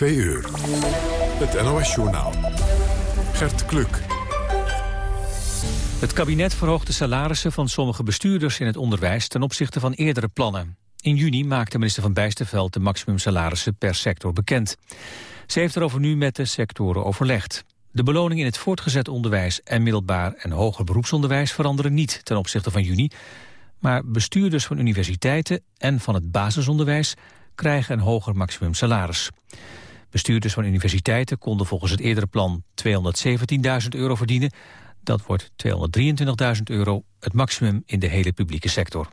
Twee uur. Het NOS-journaal. Gert Kluk. Het kabinet verhoogt de salarissen van sommige bestuurders in het onderwijs ten opzichte van eerdere plannen. In juni maakte minister Van Bijsterveld de maximumsalarissen per sector bekend. Ze heeft erover nu met de sectoren overlegd. De beloning in het voortgezet onderwijs en middelbaar en hoger beroepsonderwijs veranderen niet ten opzichte van juni. Maar bestuurders van universiteiten en van het basisonderwijs krijgen een hoger maximumsalaris. Bestuurders van universiteiten konden volgens het eerdere plan 217.000 euro verdienen. Dat wordt 223.000 euro, het maximum in de hele publieke sector.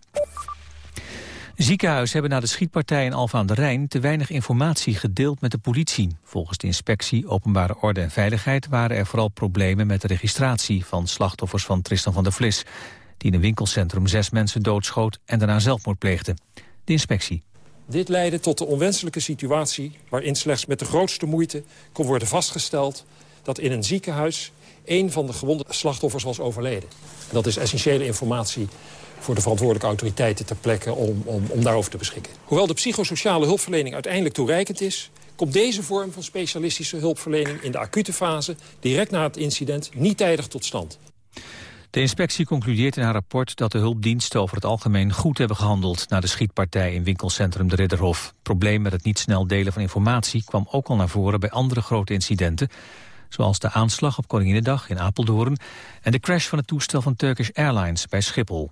Ziekenhuizen hebben na de schietpartij in Alfa aan de Rijn te weinig informatie gedeeld met de politie. Volgens de inspectie Openbare Orde en Veiligheid waren er vooral problemen met de registratie van slachtoffers van Tristan van der Vlis, die in een winkelcentrum zes mensen doodschoot en daarna zelfmoord pleegde. De inspectie. Dit leidde tot de onwenselijke situatie waarin slechts met de grootste moeite kon worden vastgesteld dat in een ziekenhuis één van de gewonde slachtoffers was overleden. Dat is essentiële informatie voor de verantwoordelijke autoriteiten ter plekke om, om, om daarover te beschikken. Hoewel de psychosociale hulpverlening uiteindelijk toereikend is... komt deze vorm van specialistische hulpverlening in de acute fase... direct na het incident niet tijdig tot stand. De inspectie concludeert in haar rapport dat de hulpdiensten over het algemeen goed hebben gehandeld na de schietpartij in winkelcentrum De Ridderhof. probleem met het niet snel delen van informatie kwam ook al naar voren bij andere grote incidenten, zoals de aanslag op Koninginnedag in Apeldoorn en de crash van het toestel van Turkish Airlines bij Schiphol.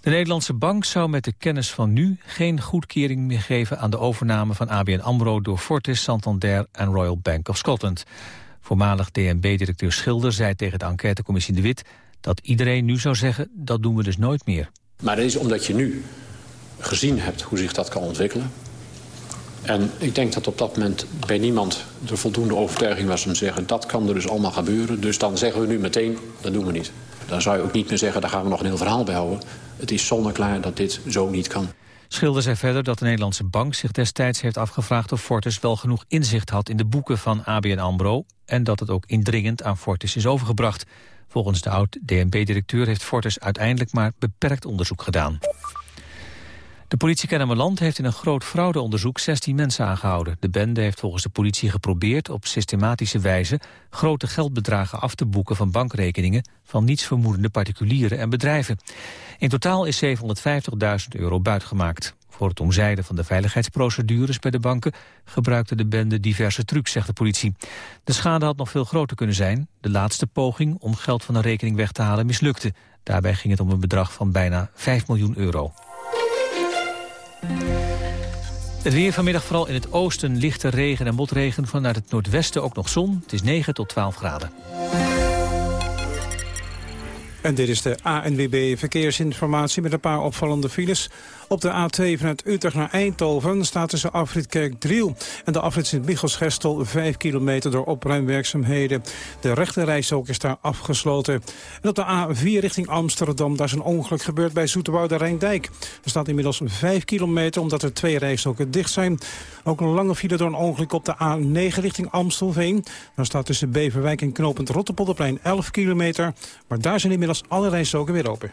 De Nederlandse bank zou met de kennis van nu geen goedkering meer geven aan de overname van ABN AMRO door Fortis, Santander en Royal Bank of Scotland. Voormalig DNB-directeur Schilder zei tegen de enquêtecommissie De Wit dat iedereen nu zou zeggen dat doen we dus nooit meer. Maar dat is omdat je nu gezien hebt hoe zich dat kan ontwikkelen. En ik denk dat op dat moment bij niemand de voldoende overtuiging was om te zeggen... dat kan er dus allemaal gebeuren, dus dan zeggen we nu meteen, dat doen we niet. Dan zou je ook niet meer zeggen, daar gaan we nog een heel verhaal bij houden. Het is zonneklaar dat dit zo niet kan. Schilder zei verder dat de Nederlandse bank zich destijds heeft afgevraagd of Fortis wel genoeg inzicht had in de boeken van ABN AMRO en dat het ook indringend aan Fortis is overgebracht. Volgens de oud-DNB-directeur heeft Fortis uiteindelijk maar beperkt onderzoek gedaan. De politie Kennemerland heeft in een groot fraudeonderzoek 16 mensen aangehouden. De bende heeft volgens de politie geprobeerd op systematische wijze grote geldbedragen af te boeken van bankrekeningen van nietsvermoedende particulieren en bedrijven. In totaal is 750.000 euro buitgemaakt. Voor het omzeilen van de veiligheidsprocedures bij de banken gebruikte de bende diverse trucs, zegt de politie. De schade had nog veel groter kunnen zijn. De laatste poging om geld van een rekening weg te halen mislukte. Daarbij ging het om een bedrag van bijna 5 miljoen euro. Het weer vanmiddag vooral in het oosten lichte regen en motregen. Vanuit het noordwesten ook nog zon. Het is 9 tot 12 graden. En dit is de ANWB Verkeersinformatie met een paar opvallende files. Op de A2 vanuit Utrecht naar Eindhoven staat tussen afrit Kerkdriel en de afrit Sint-Michels-Gestel 5 kilometer door opruimwerkzaamheden. De rechterrijstrook is daar afgesloten. En op de A4 richting Amsterdam, daar is een ongeluk gebeurd bij Zoeterwoude Rijndijk. Er staat inmiddels 5 kilometer omdat er twee rijstroken dicht zijn. Ook een lange file door een ongeluk op de A9 richting Amstelveen. Daar staat tussen Beverwijk en Knopend Rotterpolderplein 11 kilometer. Maar daar zijn inmiddels alle rijstroken weer open.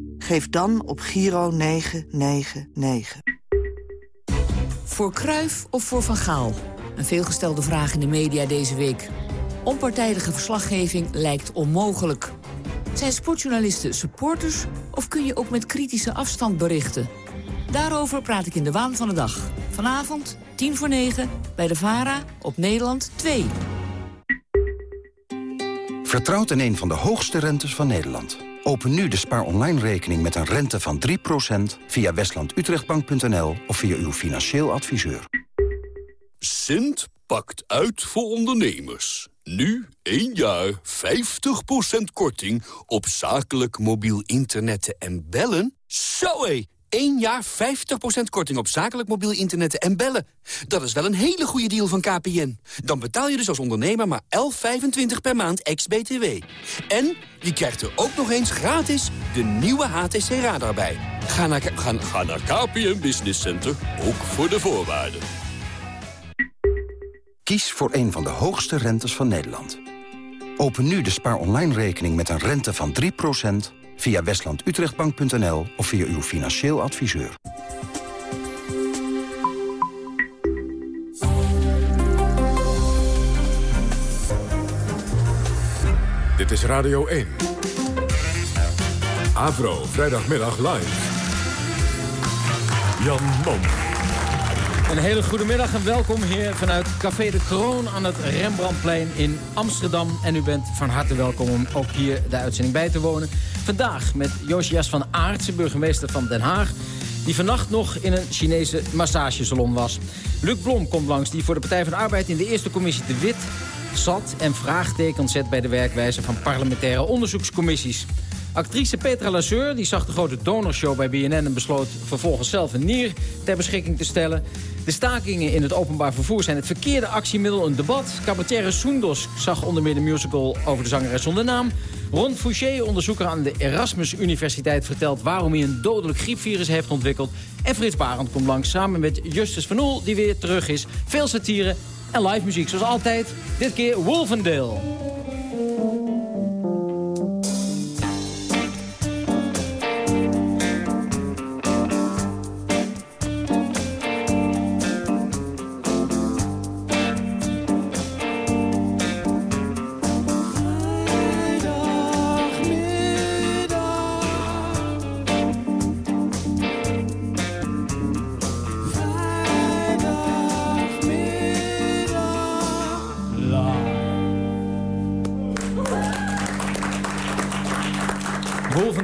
Geef dan op Giro 999. Voor Kruif of voor Van Gaal? Een veelgestelde vraag in de media deze week. Onpartijdige verslaggeving lijkt onmogelijk. Zijn sportjournalisten supporters of kun je ook met kritische afstand berichten? Daarover praat ik in de waan van de dag. Vanavond, tien voor negen, bij de VARA op Nederland 2. Vertrouwt in een van de hoogste rentes van Nederland. Open nu de Spaar Online rekening met een rente van 3% via westlandutrechtbank.nl of via uw financieel adviseur. Sint pakt uit voor ondernemers. Nu 1 jaar 50% korting op zakelijk mobiel internet en bellen. Zo hé! 1 jaar 50% korting op zakelijk mobiel internet en bellen. Dat is wel een hele goede deal van KPN. Dan betaal je dus als ondernemer maar 11,25 per maand ex-BTW. En je krijgt er ook nog eens gratis de nieuwe HTC Radar bij. Ga naar, ga, naar KPN Business Center, ook voor de voorwaarden. Kies voor een van de hoogste rentes van Nederland. Open nu de Spaar Online rekening met een rente van 3% via westlandutrechtbank.nl of via uw financieel adviseur. Dit is Radio 1. Avro, vrijdagmiddag live. Jan Mom. Een hele goede middag en welkom hier vanuit Café de Kroon aan het Rembrandtplein in Amsterdam. En u bent van harte welkom om ook hier de uitzending bij te wonen. Vandaag met Josias van Aartsen, burgemeester van Den Haag... die vannacht nog in een Chinese massagesalon was. Luc Blom komt langs, die voor de Partij van de Arbeid... in de eerste commissie De Wit zat en vraagtekens zet... bij de werkwijze van parlementaire onderzoekscommissies. Actrice Petra Lasseur die zag de grote donorshow bij BNN... en besloot vervolgens zelf een nier ter beschikking te stellen. De stakingen in het openbaar vervoer zijn het verkeerde actiemiddel, een debat. Cabaretier Soendos zag onder meer de musical over de zangeres zonder naam. Ron Fouché, onderzoeker aan de Erasmus Universiteit... vertelt waarom hij een dodelijk griepvirus heeft ontwikkeld. En Frits Barend komt langs samen met Justus van Oel, die weer terug is. Veel satire en live muziek, zoals altijd. Dit keer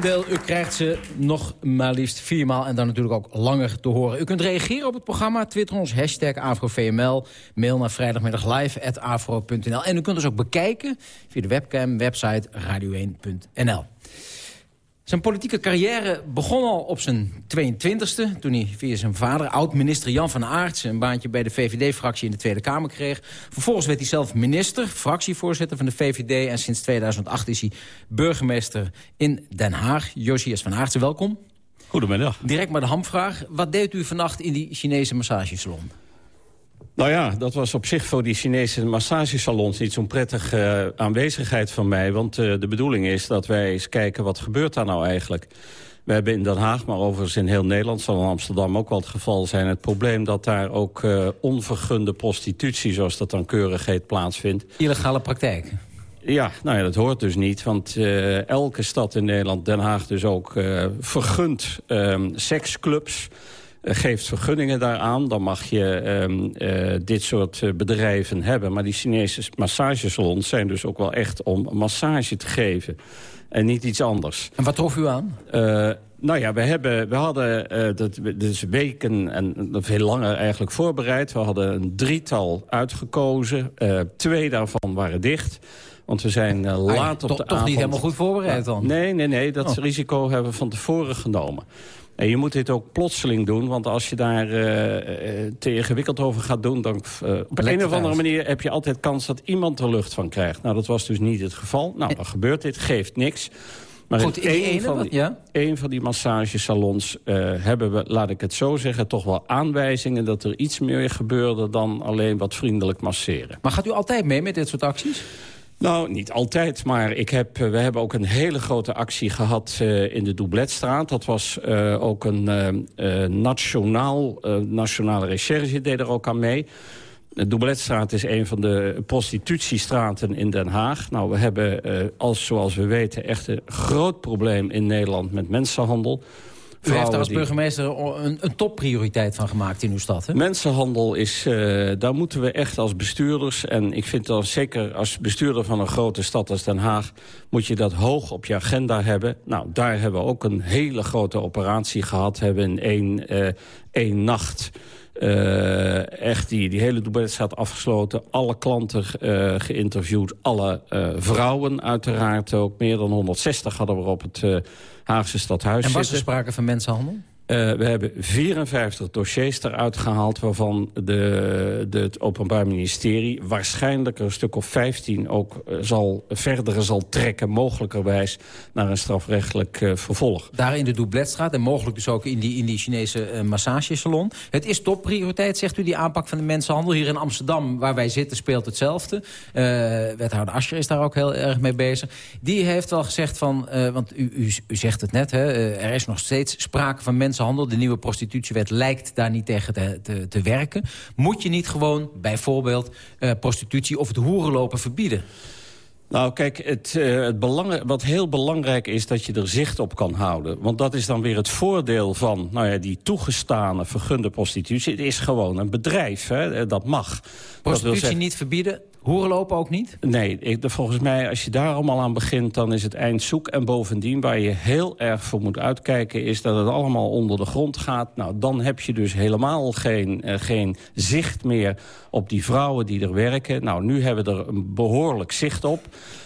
U krijgt ze nog maar liefst viermaal en dan natuurlijk ook langer te horen. U kunt reageren op het programma, twitter ons, hashtag AfroVML. Mail naar vrijdagmiddaglive.afro.nl. En u kunt ons ook bekijken via de webcam, website radio1.nl. Zijn politieke carrière begon al op zijn 22e... toen hij via zijn vader, oud-minister Jan van Aert... een baantje bij de VVD-fractie in de Tweede Kamer kreeg. Vervolgens werd hij zelf minister, fractievoorzitter van de VVD... en sinds 2008 is hij burgemeester in Den Haag. Josias van Aertsen, welkom. Goedemiddag. Direct maar de hamvraag. Wat deed u vannacht in die Chinese massagesalon? Nou ja, dat was op zich voor die Chinese massagesalons niet zo'n prettige uh, aanwezigheid van mij. Want uh, de bedoeling is dat wij eens kijken wat gebeurt daar nou eigenlijk. We hebben in Den Haag, maar overigens in heel Nederland... zal in Amsterdam ook wel het geval zijn... het probleem dat daar ook uh, onvergunde prostitutie... zoals dat dan keurig heet, plaatsvindt. Illegale praktijken? Ja, nou ja, dat hoort dus niet. Want elke stad in Nederland, Den Haag dus ook, vergunt um, seksclubs... Eh, geeft vergunningen daaraan. Dan mag je um, uh, dit soort uh, bedrijven hebben. Maar die Chinese massagesalons zijn dus ook wel echt om massage te geven. En niet iets anders. En wat trof u aan? Uh, nou ja, we, hebben, we hadden uh, dat, dus weken en veel langer eigenlijk voorbereid. We hadden een drietal uitgekozen. Twee daarvan waren dicht. Want we zijn uh, laat ah, op toch, de toch avond... niet helemaal goed voorbereid dan? Nee, nee, nee. Dat oh. risico hebben we van tevoren genomen. En je moet dit ook plotseling doen, want als je daar uh, te ingewikkeld over gaat doen... dan uh, op een of andere manier heb je altijd kans dat iemand er lucht van krijgt. Nou, dat was dus niet het geval. Nou, dan gebeurt dit, geeft niks. Maar Goed, in, een, van die, ja? een van die massagesalons uh, hebben we, laat ik het zo zeggen... toch wel aanwijzingen dat er iets meer gebeurde dan alleen wat vriendelijk masseren. Maar gaat u altijd mee met dit soort acties? Nou, niet altijd, maar ik heb, we hebben ook een hele grote actie gehad uh, in de Doubletstraat. Dat was uh, ook een nationaal, nationale recherche, deed er ook aan mee. De Doubletstraat is een van de prostitutiestraten in Den Haag. Nou, we hebben, als, zoals we weten, echt een groot probleem in Nederland met mensenhandel. U heeft er als burgemeester een, een topprioriteit van gemaakt in uw stad, hè? Mensenhandel is, uh, daar moeten we echt als bestuurders... en ik vind dat zeker als bestuurder van een grote stad als Den Haag... moet je dat hoog op je agenda hebben. Nou, daar hebben we ook een hele grote operatie gehad. Hebben in één, uh, één nacht... Uh, echt die, die hele Doubletstraat afgesloten. Alle klanten uh, geïnterviewd. Alle uh, vrouwen uiteraard ook. Meer dan 160 hadden we op het Haagse stadhuis En was er sprake van mensenhandel? Uh, we hebben 54 dossiers eruit gehaald... waarvan de, de, het Openbaar Ministerie waarschijnlijk een stuk of 15... ook uh, zal, verder zal trekken, mogelijkerwijs... naar een strafrechtelijk uh, vervolg. Daar in de Doubletstraat en mogelijk dus ook in die, in die Chinese massagesalon. Het is topprioriteit, zegt u, die aanpak van de mensenhandel. Hier in Amsterdam, waar wij zitten, speelt hetzelfde. wethouder Ascher is daar ook heel erg mee bezig. Die heeft wel gezegd van... want u, u, u zegt het net, hè, er is nog steeds sprake van mensen mensenhandel. De nieuwe prostitutiewet lijkt daar niet tegen te, te, te werken. Moet je niet gewoon bijvoorbeeld uh, prostitutie of het hoerenlopen verbieden? Nou, kijk, het, uh, het belang, wat heel belangrijk is dat je er zicht op kan houden. Want dat is dan weer het voordeel van nou ja, die toegestane, vergunde prostitutie. Het is gewoon een bedrijf, hè? dat mag. Prostitutie dat niet verbieden, hoerenlopen ook niet? Nee, ik, volgens mij als je daar allemaal aan begint, dan is het eind zoek. En bovendien, waar je heel erg voor moet uitkijken... is dat het allemaal onder de grond gaat. Nou, dan heb je dus helemaal geen, uh, geen zicht meer op die vrouwen die er werken. Nou, nu hebben we er een behoorlijk zicht op.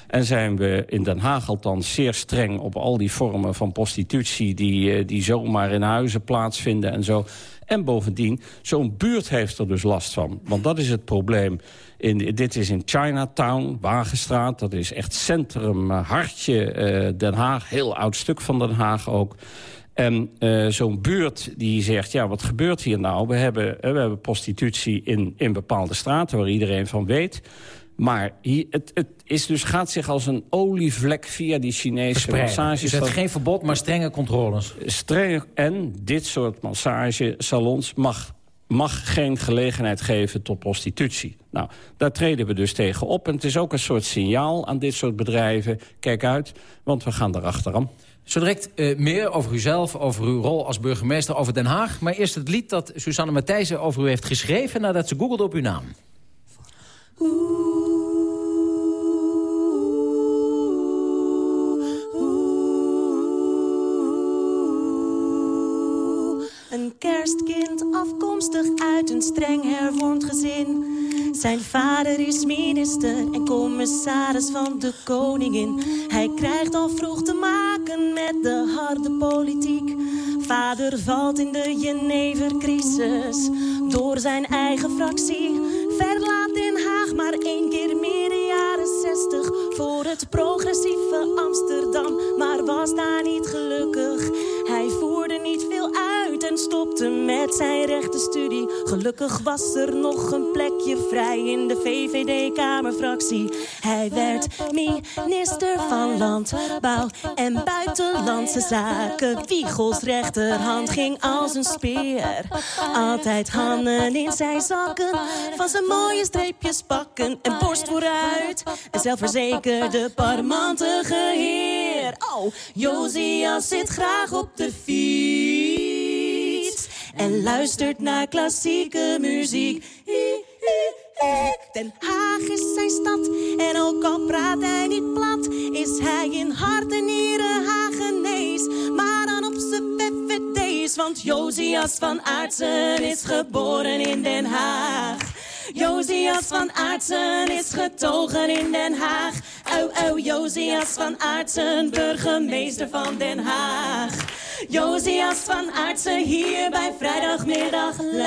En zijn we in Den Haag althans zeer streng op al die vormen van prostitutie... die, uh, die zomaar in huizen plaatsvinden en zo. En bovendien, zo'n buurt heeft er dus last van. Want dat is het probleem. In, dit is in Chinatown, Wagenstraat. Dat is echt centrum, uh, hartje uh, Den Haag. Heel oud stuk van Den Haag ook. En uh, zo'n buurt die zegt, ja, wat gebeurt hier nou? We hebben, we hebben prostitutie in, in bepaalde straten waar iedereen van weet. Maar hier, het, het is dus, gaat zich als een olievlek via die Chinese massages. Is het geen verbod, maar strenge controles? Strenge, en dit soort massagesalons mag, mag geen gelegenheid geven tot prostitutie. Nou, daar treden we dus tegen op. En het is ook een soort signaal aan dit soort bedrijven. Kijk uit, want we gaan erachteraan. Zo direct uh, meer over uzelf, over uw rol als burgemeester, over Den Haag. Maar eerst het lied dat Susanne Matthijssen over u heeft geschreven... nadat ze googelde op uw naam. Een kerstkind afkomstig uit een streng hervormd gezin. Zijn vader is minister en commissaris van de koningin. Hij krijgt al vroeg te maken met de harde politiek. Vader valt in de Jenevercrisis door zijn eigen fractie. Verlaat Den Haag maar één keer meer de jaren zestig voor het progressieve Amsterdam. Maar was daar niet gelukkig. Stopte met zijn rechtenstudie. Gelukkig was er nog een plekje vrij in de VVD-Kamerfractie. Hij werd minister van Landbouw en Buitenlandse Zaken. Wiegels rechterhand ging als een speer. Altijd handen in zijn zakken. Van zijn mooie streepjes pakken en borst vooruit. En zelfverzekerde parmantige heer. Oh, Josias zit graag op de fiets. En luistert naar klassieke muziek. Den Haag is zijn stad en ook al praat hij niet plat, is hij in hart en nieren Hagenees. Maar dan op zijn VVD's, want Josias van Aartsen is geboren in Den Haag. Josias van Aartsen is getogen in Den Haag. Oh, oh, Josias van Aartsen, burgemeester van Den Haag. Josias van Aartsen hier bij vrijdagmiddag live.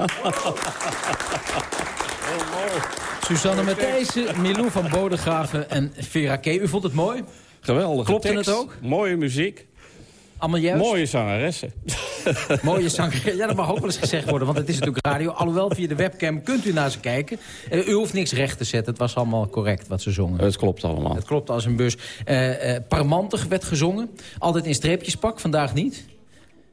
Susanne Matthijssen, Milou van Bodegraven en Vera K. U vond het mooi? Geweldig. Klopte het ook? Mooie muziek. Allemaal juist? Mooie zangeressen. Mooie zangeressen. Ja, dat mag ook wel eens gezegd worden, want het is natuurlijk radio. Alhoewel, via de webcam kunt u naar ze kijken. Uh, u hoeft niks recht te zetten. Het was allemaal correct wat ze zongen. Het klopt allemaal. Het klopt als een bus. Uh, uh, Parmantig werd gezongen. Altijd in streepjespak, vandaag niet.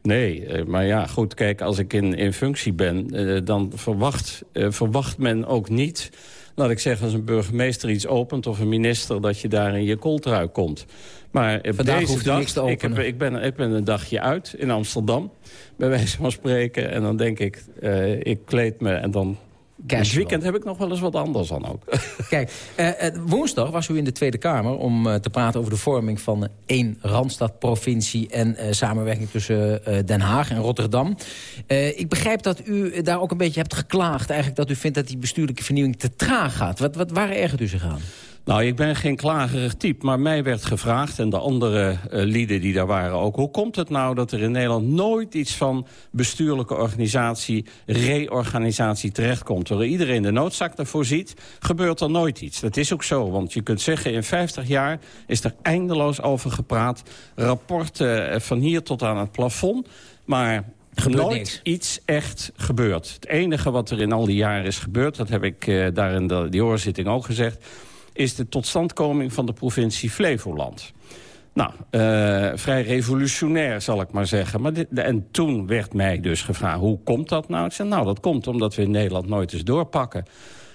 Nee, eh, maar ja, goed, kijk, als ik in, in functie ben... Eh, dan verwacht, eh, verwacht men ook niet... laat ik zeggen, als een burgemeester iets opent... of een minister, dat je daar in je kooltrui komt. Maar Vandaag deze hoeft dag, niks te ik, heb, ik, ben, ik ben een dagje uit in Amsterdam... bij wijze van spreken. En dan denk ik, eh, ik kleed me en dan... Het weekend heb ik nog wel eens wat anders dan ook. Kijk, eh, eh, woensdag was u in de Tweede Kamer om eh, te praten over de vorming van één Randstad-provincie en eh, samenwerking tussen eh, Den Haag en Rotterdam. Eh, ik begrijp dat u daar ook een beetje hebt geklaagd, eigenlijk dat u vindt dat die bestuurlijke vernieuwing te traag gaat. Wat, wat, waar ergert u zich aan? Nou, ik ben geen klagerig type, maar mij werd gevraagd... en de andere uh, lieden die daar waren ook... hoe komt het nou dat er in Nederland nooit iets van bestuurlijke organisatie... reorganisatie terechtkomt? Terwijl iedereen de noodzak daarvoor ziet, gebeurt er nooit iets. Dat is ook zo, want je kunt zeggen... in 50 jaar is er eindeloos over gepraat. Rapporten van hier tot aan het plafond. Maar Gebeurt nooit niks. iets echt gebeurd. Het enige wat er in al die jaren is gebeurd... dat heb ik uh, daar in de, die hoorzitting ook gezegd is de totstandkoming van de provincie Flevoland. Nou, uh, vrij revolutionair zal ik maar zeggen. Maar dit, en toen werd mij dus gevraagd, hoe komt dat nou? Ik zei, nou, dat komt omdat we in Nederland nooit eens doorpakken.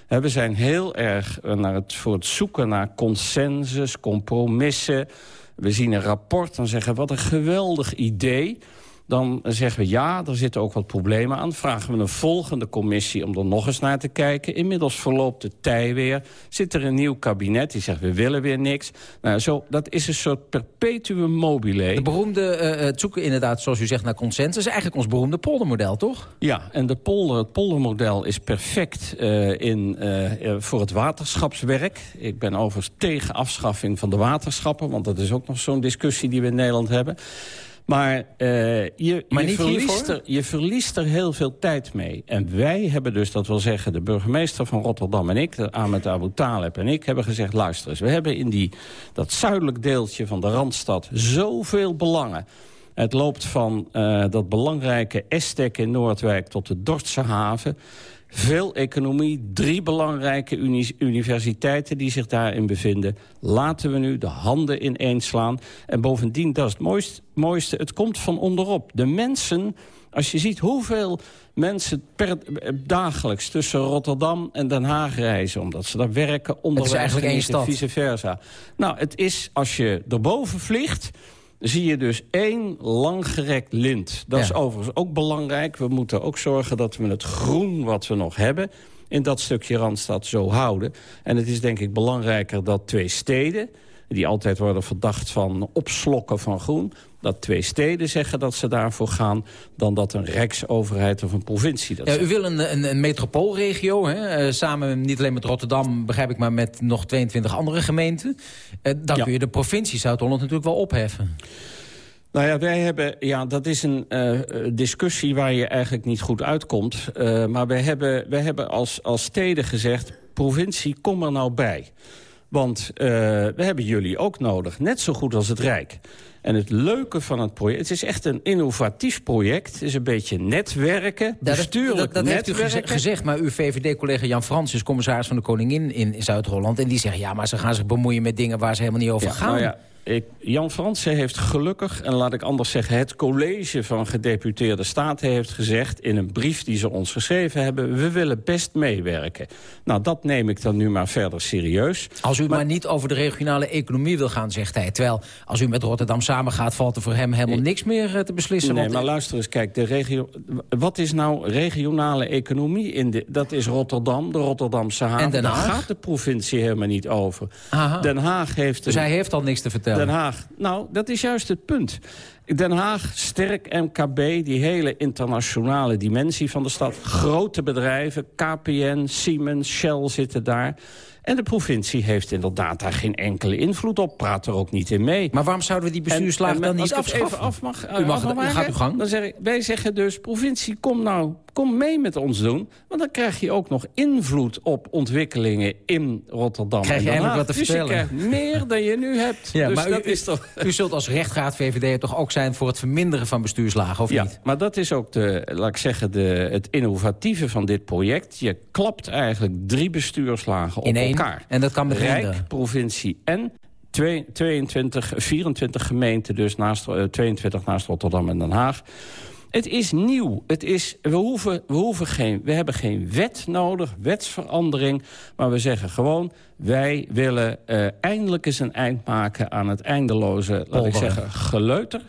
We zijn heel erg naar het, voor het zoeken naar consensus, compromissen. We zien een rapport en zeggen, wat een geweldig idee... Dan zeggen we ja, er zitten ook wat problemen aan. Vragen we een volgende commissie om er nog eens naar te kijken. Inmiddels verloopt de tij weer. Zit er een nieuw kabinet die zegt we willen weer niks. Nou, zo, dat is een soort perpetuum mobile. De beroemde, uh, het zoeken inderdaad, zoals u zegt, naar consensus... is eigenlijk ons beroemde poldermodel, toch? Ja, en de polder, het poldermodel is perfect uh, in, uh, voor het waterschapswerk. Ik ben overigens tegen afschaffing van de waterschappen... want dat is ook nog zo'n discussie die we in Nederland hebben... Maar, uh, je, maar je, verliest er, je, verliest er, heel veel tijd mee. En wij hebben dus, dat wil zeggen, de burgemeester van Rotterdam en ik... Ahmed Abu Taleb en ik hebben gezegd... luister eens, we hebben in die, dat zuidelijk deeltje van de Randstad zoveel belangen. Het loopt van uh, dat belangrijke Estek in Noordwijk tot de Dordtse haven... Veel economie, drie belangrijke uni universiteiten die zich daarin bevinden. Laten we nu de handen ineens slaan. En bovendien, dat is het mooiste, mooiste, het komt van onderop. De mensen, als je ziet hoeveel mensen per, dagelijks tussen Rotterdam en Den Haag reizen... omdat ze daar werken, onderwijs en vice versa. Nou, het is, als je erboven vliegt zie je dus één langgerekt lint. Dat ja. is overigens ook belangrijk. We moeten ook zorgen dat we het groen wat we nog hebben... in dat stukje Randstad zo houden. En het is denk ik belangrijker dat twee steden... die altijd worden verdacht van opslokken van groen... dat twee steden zeggen dat ze daarvoor gaan... dan dat een rijksoverheid of een provincie dat ja. U wil een, een, een metropoolregio, hè? Uh, samen niet alleen met Rotterdam... begrijp ik, maar met nog 22 andere gemeenten. Uh, dan ja. kun je de provincie Zuid-Holland natuurlijk wel opheffen. Nou ja, wij hebben, ja, dat is een uh, discussie waar je eigenlijk niet goed uitkomt. Maar wij hebben, wij hebben als, als steden gezegd, provincie, kom er nou bij. Want uh, we hebben jullie ook nodig, net zo goed als het Rijk. En het leuke van het project, het is echt een innovatief project. Het is een beetje netwerken, bestuurlijk dat, dat, dat netwerken. heeft u gezegd, maar uw VVD-collega Jan Frans is commissaris van de Koningin in, in Zuid-Holland. En die zegt, ja, maar ze gaan zich bemoeien met dingen waar ze helemaal niet over ja, gaan. Nou ja, ik, Jan Fransen heeft gelukkig, en laat ik anders zeggen... het college van gedeputeerde staten heeft gezegd... in een brief die ze ons geschreven hebben... we willen best meewerken. Nou, dat neem ik dan nu maar verder serieus. Als u maar, maar niet over de regionale economie wil gaan, zegt hij. Terwijl, als u met Rotterdam samengaat... valt er voor hem helemaal niks meer uh, te beslissen. Nee, maar luister eens, kijk, de regio... wat is nou regionale economie? In de, dat is Rotterdam, de Rotterdamse haven. En Den Haag? Daar gaat de provincie helemaal niet over. Aha. Den Haag heeft... Dus hij heeft al niks te vertellen. Den Haag. Nou, dat is juist het punt. Den Haag, sterk MKB, die hele internationale dimensie van de stad. Grote bedrijven, KPN, Siemens, Shell zitten daar. En de provincie heeft inderdaad daar geen enkele invloed op. Praat er ook niet in mee. Maar waarom zouden we die bestuurslaag dan niet afschaffen? Even af mag, u mag, mag gaat uw gang. Dan zeg ik, wij zeggen dus, provincie, kom nou kom mee met ons doen. Want dan krijg je ook nog invloed op ontwikkelingen in Rotterdam. Krijg je eigenlijk wat te dus vertellen. je krijgt meer dan je nu hebt. Ja, dus maar dat u, is toch... u zult als rechtgraad VVD toch ook zijn voor het verminderen van bestuurslagen, of ja, niet? maar dat is ook de, laat ik zeggen, de, het innovatieve van dit project. Je klapt eigenlijk drie bestuurslagen op één, elkaar. En dat kan beginnen. Rijk, provincie en Twee, 22, 24 gemeenten, dus naast, 22 naast Rotterdam en Den Haag. Het is nieuw. Het is, we, hoeven, we, hoeven geen, we hebben geen wet nodig, wetsverandering. Maar we zeggen gewoon, wij willen uh, eindelijk eens een eind maken... aan het eindeloze, laat ik zeggen, geleuter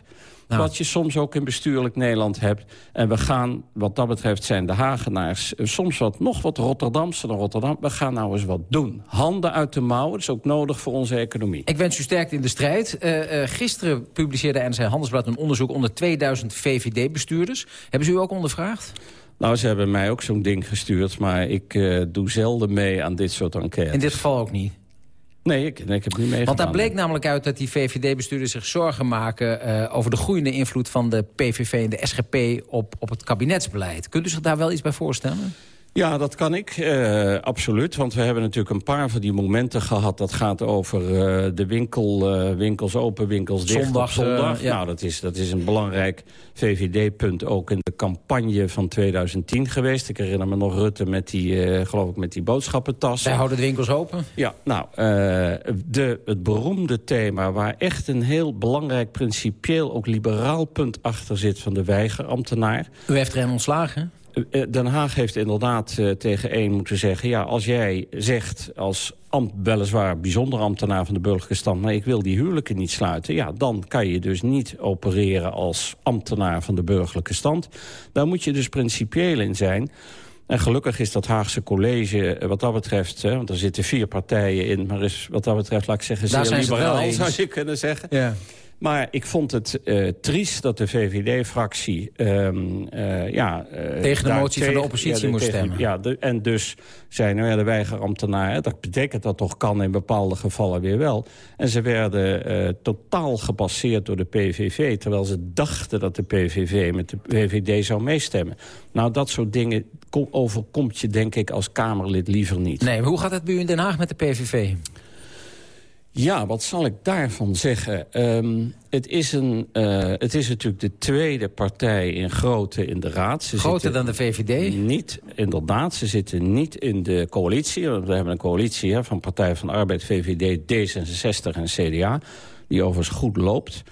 nou. Wat je soms ook in bestuurlijk Nederland hebt. En we gaan, wat dat betreft zijn de Hagenaars... Eh, soms wat, nog wat Rotterdamse dan Rotterdam. We gaan nou eens wat doen. Handen uit de mouwen, dat is ook nodig voor onze economie. Ik wens u sterkte in de strijd. Uh, uh, gisteren publiceerde NRC Handelsblad een onderzoek... onder 2000 VVD-bestuurders. Hebben ze u ook ondervraagd? Nou, ze hebben mij ook zo'n ding gestuurd... maar ik uh, doe zelden mee aan dit soort enquêtes. In dit geval ook niet? Nee, ik, ik heb niet meegedaan. Want daar bleek namelijk uit dat die VVD-bestuurders zich zorgen maken... Uh, over de groeiende invloed van de PVV en de SGP op, op het kabinetsbeleid. Kunt u zich daar wel iets bij voorstellen? Ja, dat kan ik, uh, absoluut. Want we hebben natuurlijk een paar van die momenten gehad. Dat gaat over uh, de winkel, uh, winkels open, winkels dicht zondag, zondag. Ja. Nou, dat is, dat is een belangrijk VVD-punt ook in de campagne van 2010 geweest. Ik herinner me nog Rutte met die, geloof ik, met die boodschappentas. Wij houden de winkels open? Ja, nou, de, het beroemde thema waar echt een heel belangrijk principieel, ook liberaal punt achter zit van de weigerambtenaar. U heeft er een ontslagen, eh, Den Haag heeft inderdaad uh, tegen één moeten zeggen... ja, als jij zegt als ambt, weliswaar bijzonder ambtenaar van de burgerlijke stand... maar ik wil die huwelijken niet sluiten... ja, dan kan je dus niet opereren als ambtenaar van de burgerlijke stand. Daar moet je dus principieel in zijn... En gelukkig is dat Haagse college eh, wat dat betreft... Hè, want er zitten vier partijen in... maar is wat dat betreft, laat ik zeggen, zeer liberaal, zou je kunnen zeggen. Ja. Maar ik vond het uh, triest dat de VVD-fractie... Um, uh, ja, uh, tegen de motie van de oppositie ja, moest tegen, stemmen. Ja, de, en dus zei, nou ja, de weigerambtenaren... dat betekent dat toch kan in bepaalde gevallen weer wel. En ze werden totaal gepasseerd door de PVV... terwijl ze dachten dat de PVV met de VVD zou meestemmen. Nou, dat soort dingen overkomt je, denk ik, als Kamerlid liever niet. Nee, maar hoe gaat het bij u in Den Haag met de PVV? Ja, wat zal ik daarvan zeggen? Um, het, is een, uh, het is natuurlijk de tweede partij in grootte in de raad. Ze Groter dan de VVD? Niet, inderdaad. Ze zitten niet in de coalitie. We hebben een coalitie hè, van Partij van Arbeid, VVD, D66 en CDA. Die overigens goed loopt.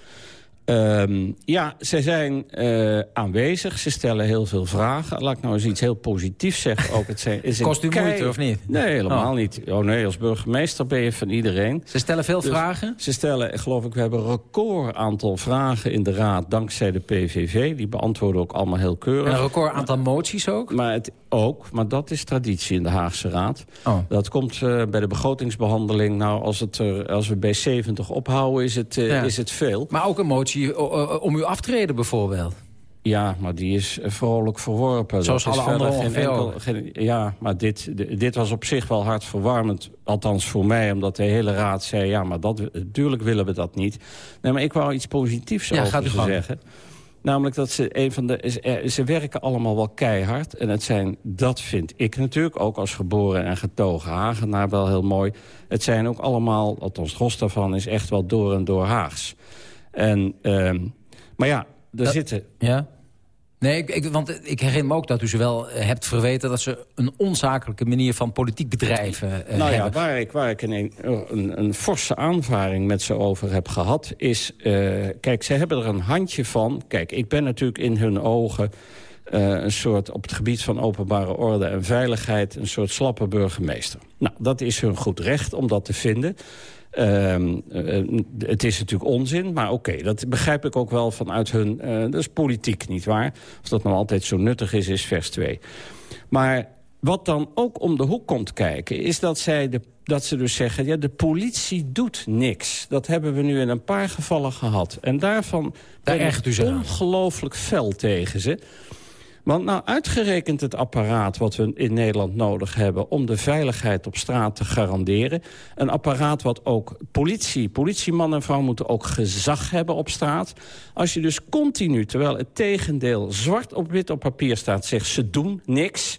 Um, ja, ze zijn uh, aanwezig. Ze stellen heel veel vragen. Laat ik nou eens iets heel positiefs zeggen. Ook, het zijn, is Kost u moeite of niet? Nee, helemaal oh. niet. Oh nee, als burgemeester ben je van iedereen. Ze stellen veel dus vragen? Ze stellen, geloof ik, we hebben een record aantal vragen in de raad... dankzij de PVV. Die beantwoorden ook allemaal heel keurig. En een record aantal moties ook? Maar het, ook, maar dat is traditie in de Haagse Raad. Oh. Dat komt uh, bij de begrotingsbehandeling. Nou, als, het er, als we bij 70 ophouden, is het, uh, ja. is het veel. Maar ook een motie om u af te treden bijvoorbeeld. Ja, maar die is vrolijk verworpen. Zoals alle andere geen enkel, geen, Ja, maar dit, dit was op zich wel hartverwarmend. Althans voor mij, omdat de hele raad zei... ja, maar dat, natuurlijk willen we dat niet. Nee, maar ik wou iets positiefs ja, over ze zeggen. Namelijk dat ze een van de. Ze werken allemaal wel keihard. En het zijn, dat vind ik natuurlijk, ook als geboren en getogen Hagenaar wel heel mooi. Het zijn ook allemaal, althans het gros daarvan, is echt wel door en door Haags. En, um, maar ja, er dat, zitten... Ja? Nee, ik, ik, want ik herinner me ook dat u ze wel hebt verweten... dat ze een onzakelijke manier van politiek bedrijven nou hebben. ja, waar ik, waar ik een, een, een forse aanvaring met ze over heb gehad... is, uh, kijk, ze hebben er een handje van. Kijk, ik ben natuurlijk in hun ogen... Uh, een soort, op het gebied van openbare orde en veiligheid... een soort slappe burgemeester. Nou, dat is hun goed recht om dat te vinden... Um, uh, het is natuurlijk onzin, maar oké, okay, dat begrijp ik ook wel vanuit hun... Uh, dat is politiek, nietwaar? Of dat nou altijd zo nuttig is, is vers 2. Maar wat dan ook om de hoek komt kijken... is dat, zij de, dat ze dus zeggen, ja, de politie doet niks. Dat hebben we nu in een paar gevallen gehad. En daarvan Daar ben ik ongelooflijk fel tegen ze... Want nou uitgerekend het apparaat wat we in Nederland nodig hebben... om de veiligheid op straat te garanderen. Een apparaat wat ook politie, politieman en vrouw moeten ook gezag hebben op straat. Als je dus continu, terwijl het tegendeel zwart op wit op papier staat... zegt ze doen niks,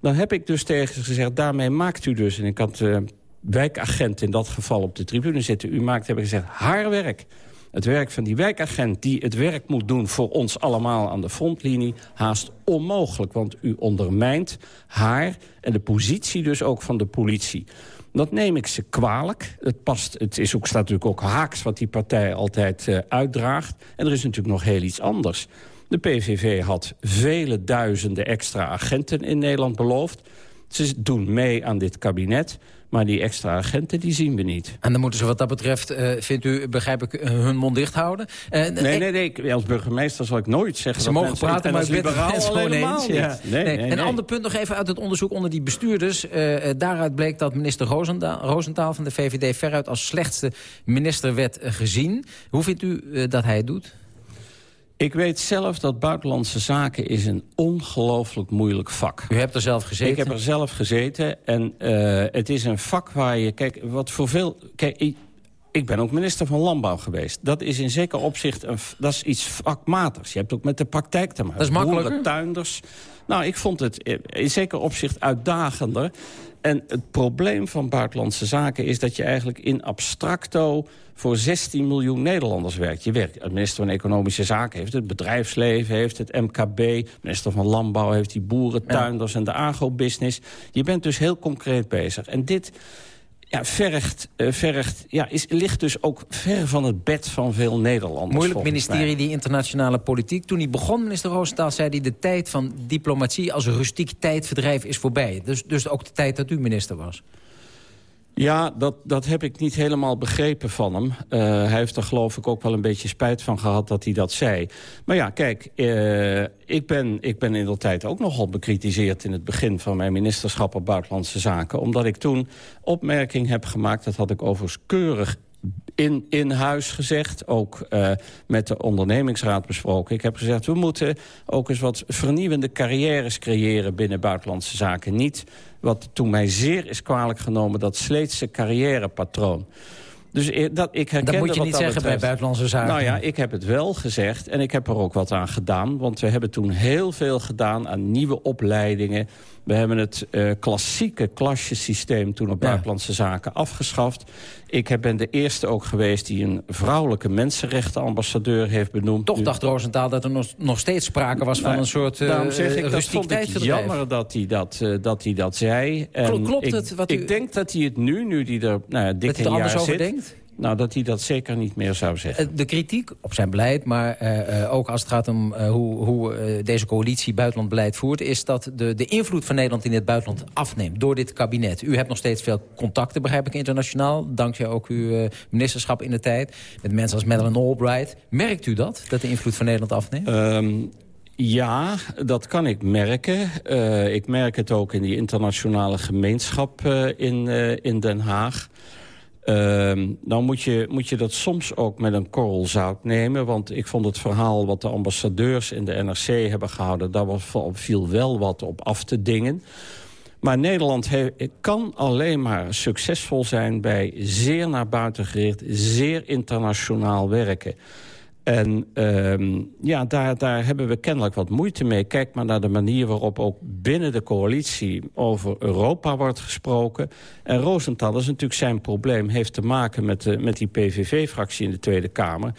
dan heb ik dus tegen ze gezegd... daarmee maakt u dus, en ik had de wijkagent in dat geval op de tribune zitten... u maakt, heb ik gezegd, haar werk het werk van die wijkagent die het werk moet doen voor ons allemaal aan de frontlinie haast onmogelijk. Want u ondermijnt haar en de positie dus ook van de politie. Dat neem ik ze kwalijk. Het, past, het is ook, staat natuurlijk ook haaks wat die partij altijd uh, uitdraagt. En er is natuurlijk nog heel iets anders. De PVV had vele duizenden extra agenten in Nederland beloofd. Ze doen mee aan dit kabinet. Maar die extra agenten, die zien we niet. En dan moeten ze wat dat betreft, uh, vindt u, begrijp ik, hun mond dicht houden? Uh, nee, nee, nee, als burgemeester zal ik nooit zeggen... Ze mogen praten, maar liberaal gewoon eens. Ja. Nee, nee, nee, een ander punt nog even uit het onderzoek onder die bestuurders. Uh, daaruit bleek dat minister Roosentaal van de VVD... veruit als slechtste minister werd gezien. Hoe vindt u dat hij het doet? Ik weet zelf dat buitenlandse zaken is een ongelooflijk moeilijk vak. U hebt er zelf gezeten? Ik heb er zelf gezeten. En uh, het is een vak waar je... Kijk, wat voor veel... Kijk, ik, ik ben ook minister van Landbouw geweest. Dat is in zeker opzicht een, dat is iets vakmatigs. Je hebt ook met de praktijk te maken. Dat is makkelijker? tuinders. Nou, ik vond het in zeker opzicht uitdagender. En het probleem van buitenlandse zaken is dat je eigenlijk in abstracto voor 16 miljoen Nederlanders werkt. Je werkt, de minister van Economische Zaken heeft het, bedrijfsleven heeft het, MKB, minister van Landbouw heeft die boeren, tuinders en de agrobusiness. Je bent dus heel concreet bezig. En dit ja, vergt, uh, vergt, ja, is, ligt dus ook ver van het bed van veel Nederlanders. Moeilijk ministerie, die internationale politiek. Toen hij begon, minister Roosentaal, zei hij... de tijd van diplomatie als rustiek tijdverdrijf is voorbij. Dus, dus ook de tijd dat u minister was. Ja, dat, dat heb ik niet helemaal begrepen van hem. Uh, hij heeft er geloof ik ook wel een beetje spijt van gehad dat hij dat zei. Maar ja, kijk, uh, ik, ben, ik ben in de tijd ook nogal bekritiseerd... in het begin van mijn ministerschap op Buitenlandse Zaken. Omdat ik toen opmerking heb gemaakt... dat had ik overigens keurig in, in huis gezegd, ook uh, met de ondernemingsraad besproken. Ik heb gezegd, we moeten ook eens wat vernieuwende carrières creëren binnen buitenlandse zaken. Niet wat toen mij zeer is kwalijk genomen, dat Sleetse carrièrepatroon. Dus dat, ik dat moet je niet zeggen bij buitenlandse zaken. Nou ja, ik heb het wel gezegd en ik heb er ook wat aan gedaan. Want we hebben toen heel veel gedaan aan nieuwe opleidingen we hebben het uh, klassieke klasjesysteem toen op buitenlandse zaken afgeschaft. Ik ben de eerste ook geweest die een vrouwelijke mensenrechtenambassadeur heeft benoemd. Toch dacht Roosentaal dat er nog, nog steeds sprake was van nou, een soort uh, Daarom zeg ik, dat vond ik jammer dat hij dat, uh, dat, hij dat zei. En Klopt ik, het? Wat u... Ik denk dat hij het nu, nu hij er nou ja, dik een jaar zit... Denkt? Nou, dat hij dat zeker niet meer zou zeggen. Eh, de kritiek op zijn beleid, maar uh, uh, ook als het gaat om uh, hoe, hoe deze coalitie buitenlandbeleid voert... is dat de, de invloed van Nederland in het buitenland afneemt door dit kabinet. U hebt nog steeds veel contacten, begrijp ik, internationaal. Dankzij ook uw ministerschap in de tijd. Met mensen als Madeleine Albright. Merkt u dat, dat de invloed van Nederland afneemt? Um, ja, dat kan ik merken. Uh, ik merk het ook in die internationale gemeenschap uh, in, uh, in Den Haag. Dan moet je, moet je dat soms ook met een korrel zout nemen. Want ik vond het verhaal wat de ambassadeurs in de NRC hebben gehouden... daar viel wel wat op af te dingen. Maar Nederland kan alleen maar succesvol zijn... bij zeer naar buiten gericht, zeer internationaal werken. En um, ja, daar, daar hebben we kennelijk wat moeite mee. Kijk maar naar de manier waarop ook binnen de coalitie over Europa wordt gesproken. En Rosenthal, dat is natuurlijk zijn probleem, heeft te maken met, de, met die PVV-fractie in de Tweede Kamer.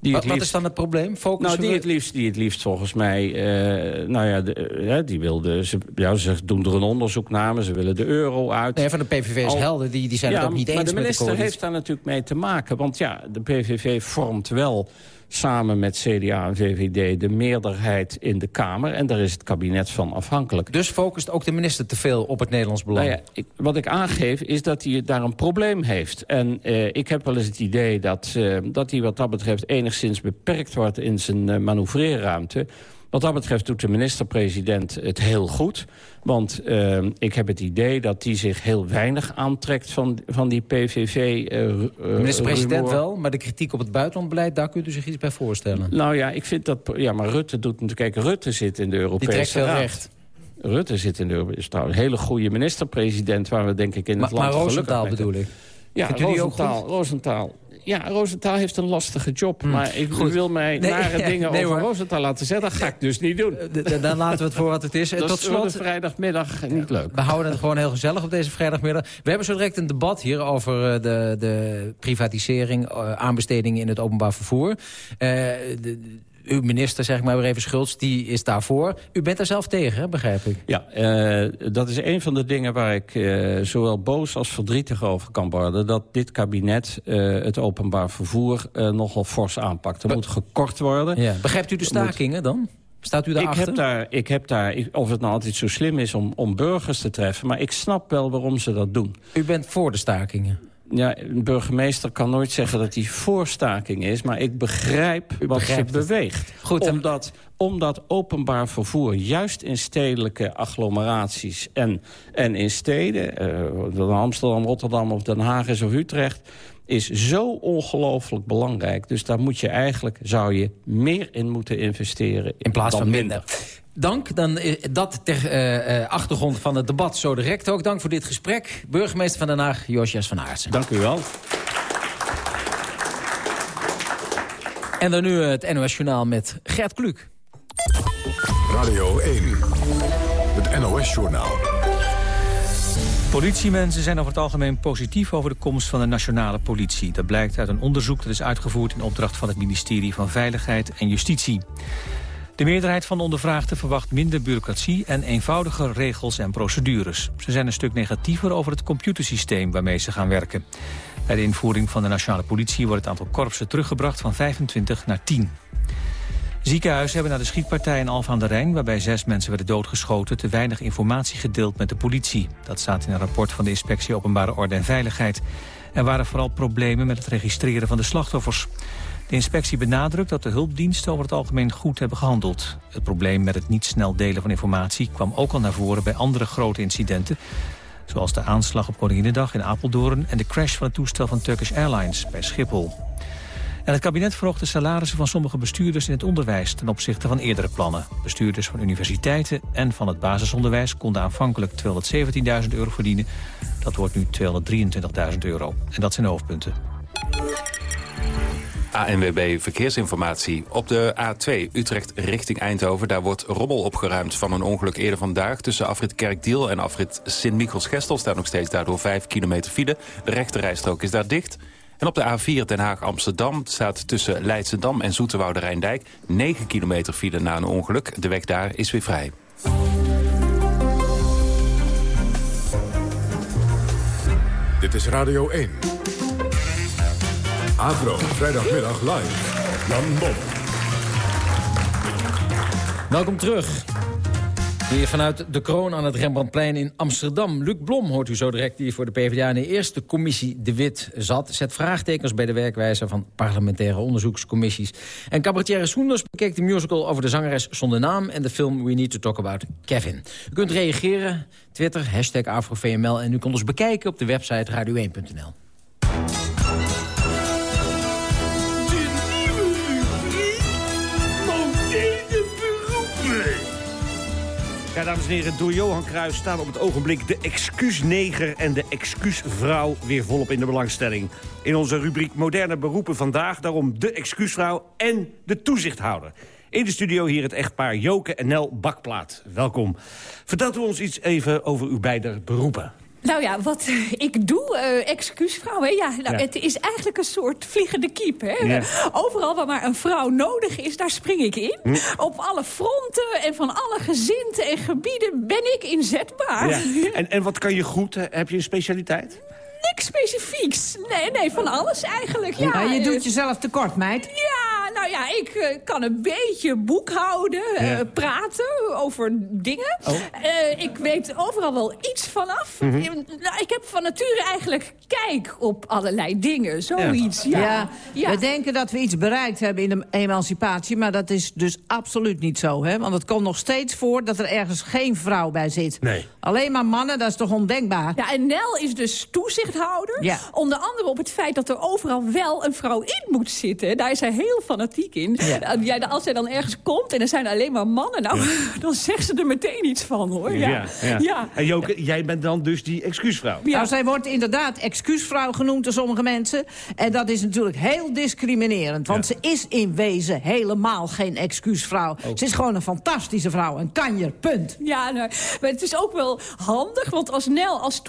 Die wat, liefst, wat, is dan het probleem? Focussen nou, die, het liefst, die het liefst volgens mij... Uh, nou ja, de, uh, die wilde, ze, ja, ze doen er een onderzoek naar, ze willen de euro uit. Nee, van de PVV is helder, die, die zijn ja, het ook niet eens met de Maar de minister heeft daar natuurlijk mee te maken. Want ja, de PVV vormt wel samen met CDA en VVD de meerderheid in de Kamer. En daar is het kabinet van afhankelijk. Dus focust ook de minister te veel op het Nederlands belang? Nou ja, ik, wat ik aangeef is dat hij daar een probleem heeft. En uh, ik heb wel eens het idee dat, uh, dat hij wat dat betreft enigszins beperkt wordt in zijn uh, manoeuvreerruimte. Wat dat betreft doet de minister-president het heel goed. Want uh, ik heb het idee dat die zich heel weinig aantrekt van, van die PVV. Uh, eh, de minister-president wel, maar de kritiek op het buitenlandbeleid... daar kunt u zich iets bij voorstellen. Nou ja, ik vind dat... Ja, maar Rutte doet natuurlijk... Kijk, Rutte zit in de Europese Die trekt veel recht. Rutte zit in de Europese... is trouwens een hele goede minister-president... waar we denk ik in het maar, land maar Roosentaal bedoel ik. Ja, Roosentaal ja, Rosenthal heeft een lastige job. Hmm. Maar ik wil mij nee, nare dingen nee, over Rosenthal laten zeggen. Dat ga ik dus niet doen. Dan laten we het voor wat het is. Dat Tot slot, vrijdagmiddag niet leuk. We houden het gewoon heel gezellig op deze vrijdagmiddag. We hebben zo direct een debat hier over eh, de, de privatisering, eh, aanbestedingen in het openbaar vervoer. Uh, de, uw minister, zeg maar weer even Schultz, die is daarvoor. U bent daar zelf tegen, hè, begrijp ik? Ja, dat is een van de dingen waar ik zowel boos als verdrietig over kan worden. Dat dit kabinet het openbaar vervoer nogal fors aanpakt. Er moet gekort worden. Ja. Begrijpt u de stakingen dan? Staat u daarachter? Ik heb daar, ik heb daar, of het nou altijd zo slim is om, om burgers te treffen... maar ik snap wel waarom ze dat doen. U bent voor de stakingen? Ja, een burgemeester kan nooit zeggen dat hij voor staking is... maar ik begrijp wat ze beweegt. Goed, omdat, omdat openbaar vervoer juist in stedelijke agglomeraties... en, en in steden, uh, Amsterdam, Rotterdam of Den Haag is of Utrecht is zo ongelooflijk belangrijk. Dus daar moet je eigenlijk, zou je meer in moeten investeren. In plaats van minder. Dank. Dan dat ter uh, achtergrond van het debat zo direct ook. Dank voor dit gesprek. Burgemeester van Den Haag, Josias van Aartsen. Dank u wel. En dan nu het NOS Journaal met Gert Kluk. Radio 1, het NOS Journaal. Politiemensen zijn over het algemeen positief over de komst van de nationale politie. Dat blijkt uit een onderzoek dat is uitgevoerd in opdracht van het ministerie van Veiligheid en Justitie. De meerderheid van de ondervraagden verwacht minder bureaucratie en eenvoudige regels en procedures. Ze zijn een stuk negatiever over het computersysteem waarmee ze gaan werken. Bij de invoering van de nationale politie wordt het aantal korpsen teruggebracht van 25 naar 10. Ziekenhuizen hebben na de schietpartij in Alphen aan de Rijn... waarbij zes mensen werden doodgeschoten... te weinig informatie gedeeld met de politie. Dat staat in een rapport van de Inspectie Openbare Orde en Veiligheid. Er waren vooral problemen met het registreren van de slachtoffers. De inspectie benadrukt dat de hulpdiensten over het algemeen goed hebben gehandeld. Het probleem met het niet snel delen van informatie... kwam ook al naar voren bij andere grote incidenten... zoals de aanslag op Koninginnedag in Apeldoorn... en de crash van het toestel van Turkish Airlines bij Schiphol. En het kabinet verhoogt de salarissen van sommige bestuurders in het onderwijs ten opzichte van eerdere plannen. Bestuurders van universiteiten en van het basisonderwijs konden aanvankelijk 217.000 euro verdienen. Dat wordt nu 223.000 euro. En dat zijn de hoofdpunten. ANWB Verkeersinformatie. Op de A2 Utrecht richting Eindhoven... daar wordt rommel opgeruimd van een ongeluk eerder vandaag... tussen afrit Kerkdiel en afrit Sint-Michels-Gestel... staat nog steeds daardoor 5 kilometer file. De rechterrijstrook is daar dicht... En op de A4 Den Haag-Amsterdam staat tussen Leidschendam en Zoeterwoude Rijndijk... 9 kilometer file na een ongeluk. De weg daar is weer vrij. Dit is Radio 1. Avro, vrijdagmiddag live. Jan Mom. Welkom terug. Hier vanuit de kroon aan het Rembrandtplein in Amsterdam. Luc Blom hoort u zo direct, die voor de PvdA in de eerste commissie De Wit zat. Zet vraagtekens bij de werkwijze van parlementaire onderzoekscommissies. En cabaretier Soenders bekeek de musical over de zangeres zonder naam... en de film We Need to Talk About Kevin. U kunt reageren, Twitter, hashtag AfroVML... en u kunt ons bekijken op de website radio1.nl. Ja, dames en heren, door Johan Cruijff staan op het ogenblik de excuusneger en de excuusvrouw weer volop in de belangstelling. In onze rubriek Moderne Beroepen vandaag daarom de excuusvrouw en de toezichthouder. In de studio hier het echtpaar Joke en Nel Bakplaat. Welkom. Vertelt u ons iets even over uw beide beroepen. Nou ja, wat ik doe, uh, excuusvrouw, hè? Ja, nou, het is eigenlijk een soort vliegende kiep. Hè? Overal waar maar een vrouw nodig is, daar spring ik in. Hm. Op alle fronten en van alle gezinten en gebieden ben ik inzetbaar. Ja. En, en wat kan je goed? Heb je een specialiteit? Niks specifieks. Nee, nee, van alles eigenlijk. Ja, nou, je doet jezelf tekort, meid. Ja, nou ja, ik uh, kan een beetje boekhouden, uh, praten over dingen. Oh. Uh, ik weet overal wel iets vanaf. Mm -hmm. nou, ik heb van nature eigenlijk kijk op allerlei dingen, zoiets. Ja. Ja. ja. we denken dat we iets bereikt hebben in de emancipatie... maar dat is dus absoluut niet zo, hè? Want het komt nog steeds voor dat er ergens geen vrouw bij zit. Nee. Alleen maar mannen, dat is toch ondenkbaar? Ja, en Nel is dus Ja. Onder andere op het feit dat er overal wel een vrouw in moet zitten. Daar is hij heel fanatiek in. Ja. als zij dan ergens komt en er zijn alleen maar mannen... nou, dan zegt ze er meteen iets van, hoor. Ja, ja. En Joke, jij bent dan dus die excuusvrouw? Nou, zij wordt inderdaad excuusvrouw genoemd door sommige mensen. En dat is natuurlijk heel discriminerend. Want ze is in wezen helemaal geen excuusvrouw. Oh. Ze is gewoon een fantastische vrouw. Een kanjer, punt. Ja, nou, maar het is ook wel handig. Want als Nel als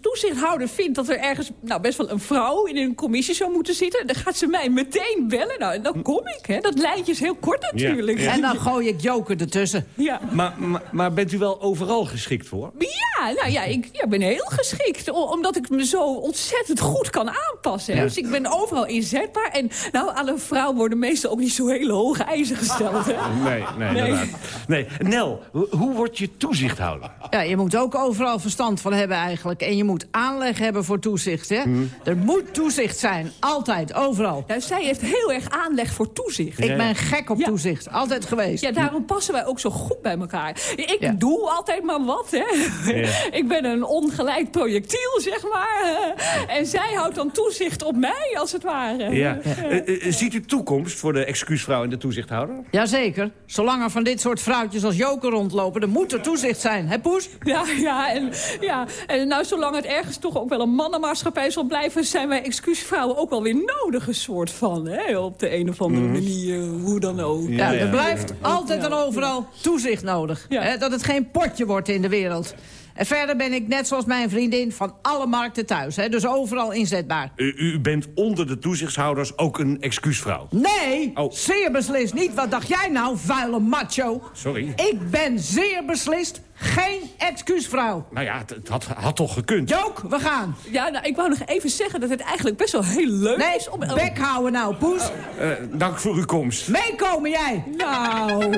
toezichthouder vindt dat er ergens... nou, best wel een vrouw in een commissie zou moeten zitten... dan gaat ze mij meteen bellen. Nou, en dan kom ik. Hè? Dat lijntje is heel kort natuurlijk. En dan gooi ik joker ertussen. Ja. Maar, maar, maar bent u wel overal geschikt voor? Ja, nou ja, ik ja, ben heel geschikt. Omdat ik me zo ontzettend goed kan aanpassen. hè. Ja. Dus ik ben overal inzetbaar. En nou, aan een vrouw worden meestal ook niet zo hele hoge eisen gesteld. Hè? Nee, nee, Nee. inderdaad. Nee. Nel, ho- hoe word je toezichthouder? Ja, je moet ook overal verstand van hebben eigenlijk. En je moet aanleg hebben voor toezicht, hè? Hmm. Er moet toezicht zijn. Altijd, overal. Nou, zij heeft heel erg aanleg voor toezicht. Ik ben gek op toezicht. Altijd geweest. Ja, daarom passen wij ook zo goed bij elkaar. Ik doe altijd maar wat, hè. Ik ben een ongelijk projectiel, zeg maar. En zij houdt dan toezicht op mij, als het ware. Ja. Eh, eh, ziet u toekomst voor de excuusvrouw en de toezichthouder? Jazeker. Zolang er van dit soort vrouwtjes als Joker rondlopen... er moet er toezicht zijn, hè Poes? Ja, ja, en, ja, en nou, zolang het ergens toch ook wel een mannenmaatschappij zal blijven... zijn wij excuusvrouwen ook wel weer nodig, een soort van, hè, op de een of andere Mhm. manier, hoe dan ook. Ja, er blijft altijd en overal toezicht nodig. Hè, dat het geen potje wordt in de wereld. En verder ben ik net zoals mijn vriendin van alle markten thuis. Hè, dus overal inzetbaar. U, u bent onder de toezichtshouders ook een excuusvrouw. Nee, Oh. zeer beslist niet. Wat dacht jij nou, vuile macho? Sorry. Ik ben zeer beslist geen excuusvrouw. Nou ja, het, het had, had toch gekund? Jook, we gaan. Ja, nou, ik wou nog even zeggen dat het eigenlijk best wel heel leuk Nee, is om... bek houden nou, Poes. Eh, dank voor uw komst. Meekomen jij. Nou...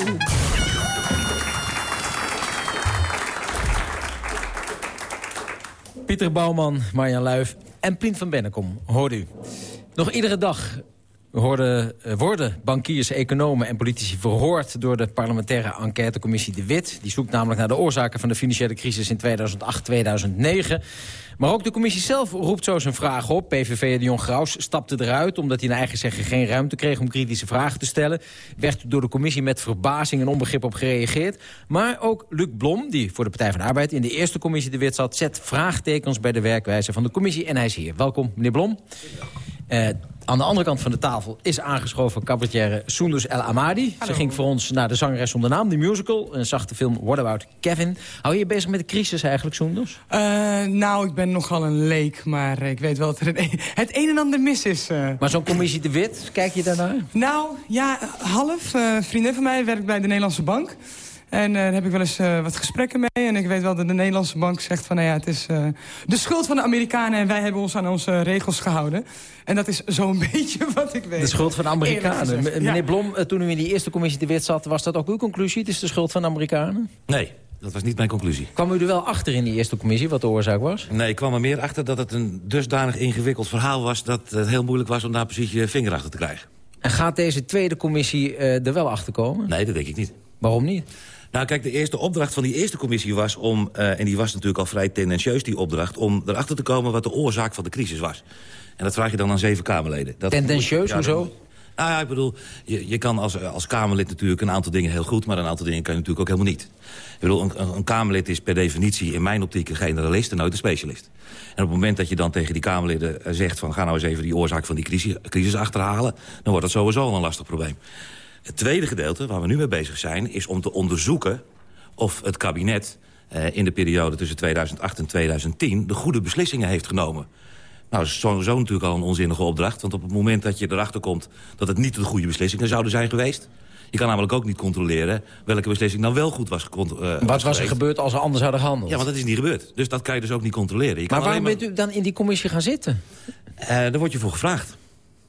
Pieter Bouwman, Marjan Luif en Plien van Bennekom, hoort u. Nog iedere dag eh, worden bankiers, economen en politici verhoord... door de parlementaire enquêtecommissie De Wit. Die zoekt namelijk naar de oorzaken van de financiële crisis in 2008-2009. Maar ook de commissie zelf roept zo zijn vragen op. PVV de Jong Graus stapte eruit omdat hij naar eigen zeggen geen ruimte kreeg... om kritische vragen te stellen. Werd door de commissie met verbazing en onbegrip op gereageerd. Maar ook Luc Blom, die voor de Partij van de Arbeid... in de eerste commissie De Wit zat, zet vraagtekens bij de werkwijze van de commissie. En hij is hier. Welkom, meneer Blom. Eh, aan de andere kant van de tafel is aangeschoven cabaretière Soendus El Amadi. Ze ging voor ons naar de zangeres zonder naam, de musical. En zag de film What About Kevin. Hou je je bezig met de crisis eigenlijk, Soendus? Eh, nou, ik ben nogal een leek, maar ik weet wel dat er het een, het een en ander mis is. eh. Maar zo'n commissie de Wit, kijk je daarnaar? Nou, ja, half. een vriendin van mij werkt bij de Nederlandse Bank. En eh, daar heb ik wel eens eh, wat gesprekken mee. En ik weet wel dat de Nederlandse Bank zegt van... nou ja, het is eh, de schuld van de Amerikanen... en wij hebben ons aan onze regels gehouden. En dat is zo'n beetje wat ik weet. De schuld van de Amerikanen. gezegd, M- ja. Meneer Blom, toen u in die eerste commissie de Wit zat... was dat ook uw conclusie? Het is de schuld van de Amerikanen? Nee, dat was niet mijn conclusie. Kwam u er wel achter in die eerste commissie wat de oorzaak was? Nee, ik kwam er meer achter dat het een dusdanig ingewikkeld verhaal was... dat het heel moeilijk was om daar precies je vinger achter te krijgen. En gaat deze tweede commissie eh, er wel achter komen? Nee, dat denk ik niet. Waarom niet? Nou, kijk, de eerste opdracht van die eerste commissie was om... eh, en die was natuurlijk al vrij tendentieus, die opdracht... om erachter te komen wat de oorzaak van de crisis was. En dat vraag je dan aan zeven Kamerleden. Dat Tendentieus, Ja, hoezo? dat- Nou ja, ik bedoel, je, je kan als, als Kamerlid natuurlijk een aantal dingen heel goed... maar een aantal dingen kan je natuurlijk ook helemaal niet. Ik bedoel, een, een- een Kamerlid is per definitie in mijn optiek een generalist... en nooit een specialist. En op het moment dat je dan tegen die Kamerleden eh, zegt... van ga nou eens even die oorzaak van die crisis, crisis achterhalen... dan wordt dat sowieso al een lastig probleem. Het tweede gedeelte, waar we nu mee bezig zijn... is om te onderzoeken of het kabinet eh, in de periode tussen 2008 en 2010... de goede beslissingen heeft genomen. Nou, dat is sowieso natuurlijk al een onzinnige opdracht. Want op het moment dat je erachter komt dat het niet de goede beslissingen zouden zijn geweest... je kan namelijk ook niet controleren welke beslissing nou wel goed was gecontroleerd. Wat was er gebeurd als ze anders hadden gehandeld? Ja, want dat is niet gebeurd. Dus dat kan je dus ook niet controleren. Je Maar waarom alleen bent u dan in die commissie gaan zitten? Eh, daar word je voor gevraagd.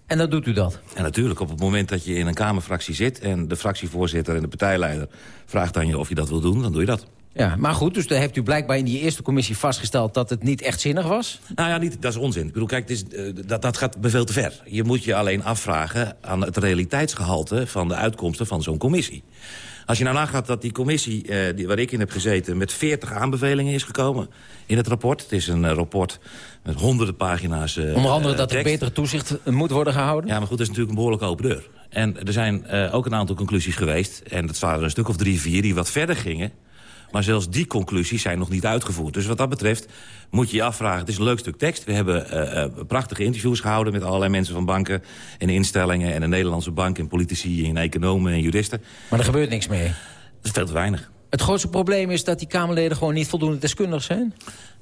En dat doet u dat? En natuurlijk, op het moment dat je in een Kamerfractie zit... en de fractievoorzitter en de partijleider vraagt aan je of je dat wil doen... dan doe je dat. Ja, maar goed, dus dan heeft u blijkbaar in die eerste commissie vastgesteld... dat het niet echt zinnig was? Nou ja, niet, dat is onzin. Ik bedoel, kijk, het is, eh, dat, dat gaat veel te ver. Je moet je alleen afvragen aan het realiteitsgehalte... van de uitkomsten van zo'n commissie. Als je nou nagaat dat die commissie eh, die, waar ik in heb gezeten... met 40 aanbevelingen is gekomen in het rapport. Het is een eh, rapport met honderden pagina's eh, Onder andere dat er betere toezicht moet worden gehouden? Ja, maar goed, dat is natuurlijk een behoorlijk open deur. En er zijn ook een aantal conclusies geweest... en dat waren er een stuk of drie, vier die wat verder gingen... Maar zelfs die conclusies zijn nog niet uitgevoerd. Dus wat dat betreft moet je je afvragen... het is een leuk stuk tekst. We hebben eh, eh, prachtige interviews gehouden met allerlei mensen van banken... en instellingen en de Nederlandse bank en politici en economen en juristen. Maar er gebeurt niks mee. Dat is veel te weinig. Het grootste probleem is dat die Kamerleden gewoon niet voldoende deskundig zijn?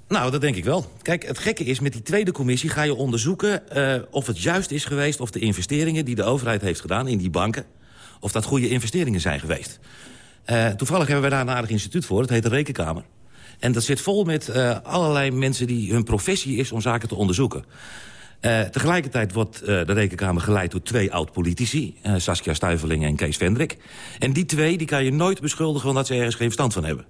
Nou, dat denk ik wel. Kijk, het gekke is, met die tweede commissie ga je onderzoeken... Uh, of het juist is geweest of de investeringen die de overheid heeft gedaan in die banken... of dat goede investeringen zijn geweest. Uh, toevallig hebben we daar een aardig instituut voor, het heet de Rekenkamer. En dat zit vol met uh, allerlei mensen die hun professie is om zaken te onderzoeken. Uh, tegelijkertijd wordt uh, de Rekenkamer geleid door twee oud-politici... Saskia Stuiveling en Kees Vendrik. En die twee die kan je nooit beschuldigen omdat ze ergens geen verstand van hebben.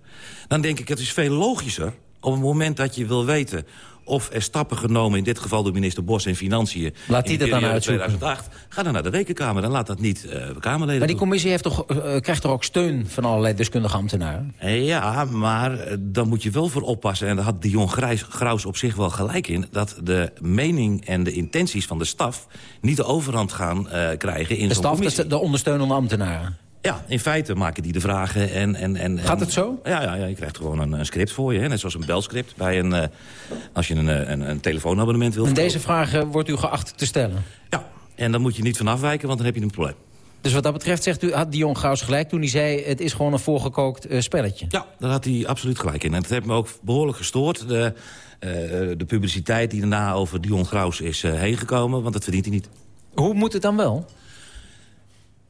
Dan denk ik, het is veel logischer op het moment dat je wil weten of er stappen genomen, in dit geval door minister Bos en Financiën... Laat die dat dan uitzoeken. 2008, ga dan naar de Rekenkamer en laat dat niet uh, de Kamerleden Maar die commissie heeft toch, uh, krijgt toch ook steun van allerlei deskundige ambtenaren? Ja, maar dan moet je wel voor oppassen... en daar had Dion Grijs, Graus op zich wel gelijk in... dat de mening en de intenties van de staf niet de overhand gaan krijgen in De staf, de, de ondersteunende ambtenaren? Ja, in feite maken die de vragen. En, en, en, Gaat het zo? Ja, ja, ja je krijgt gewoon een, een script voor je. Hè, net zoals een belscript bij een, uh, als je een, een, een telefoonabonnement wil. En deze vragen wordt u geacht te stellen? Ja, en dan moet je niet van afwijken, want dan heb je een probleem. Dus wat dat betreft zegt u, had Dion Gauws gelijk toen hij zei... het is gewoon een voorgekookt uh, spelletje? Ja, daar had hij absoluut gelijk in. En dat heeft me ook behoorlijk gestoord. De, uh, de publiciteit die daarna over Dion Graus is uh, heen gekomen, want dat verdient hij niet. Hoe moet het dan wel?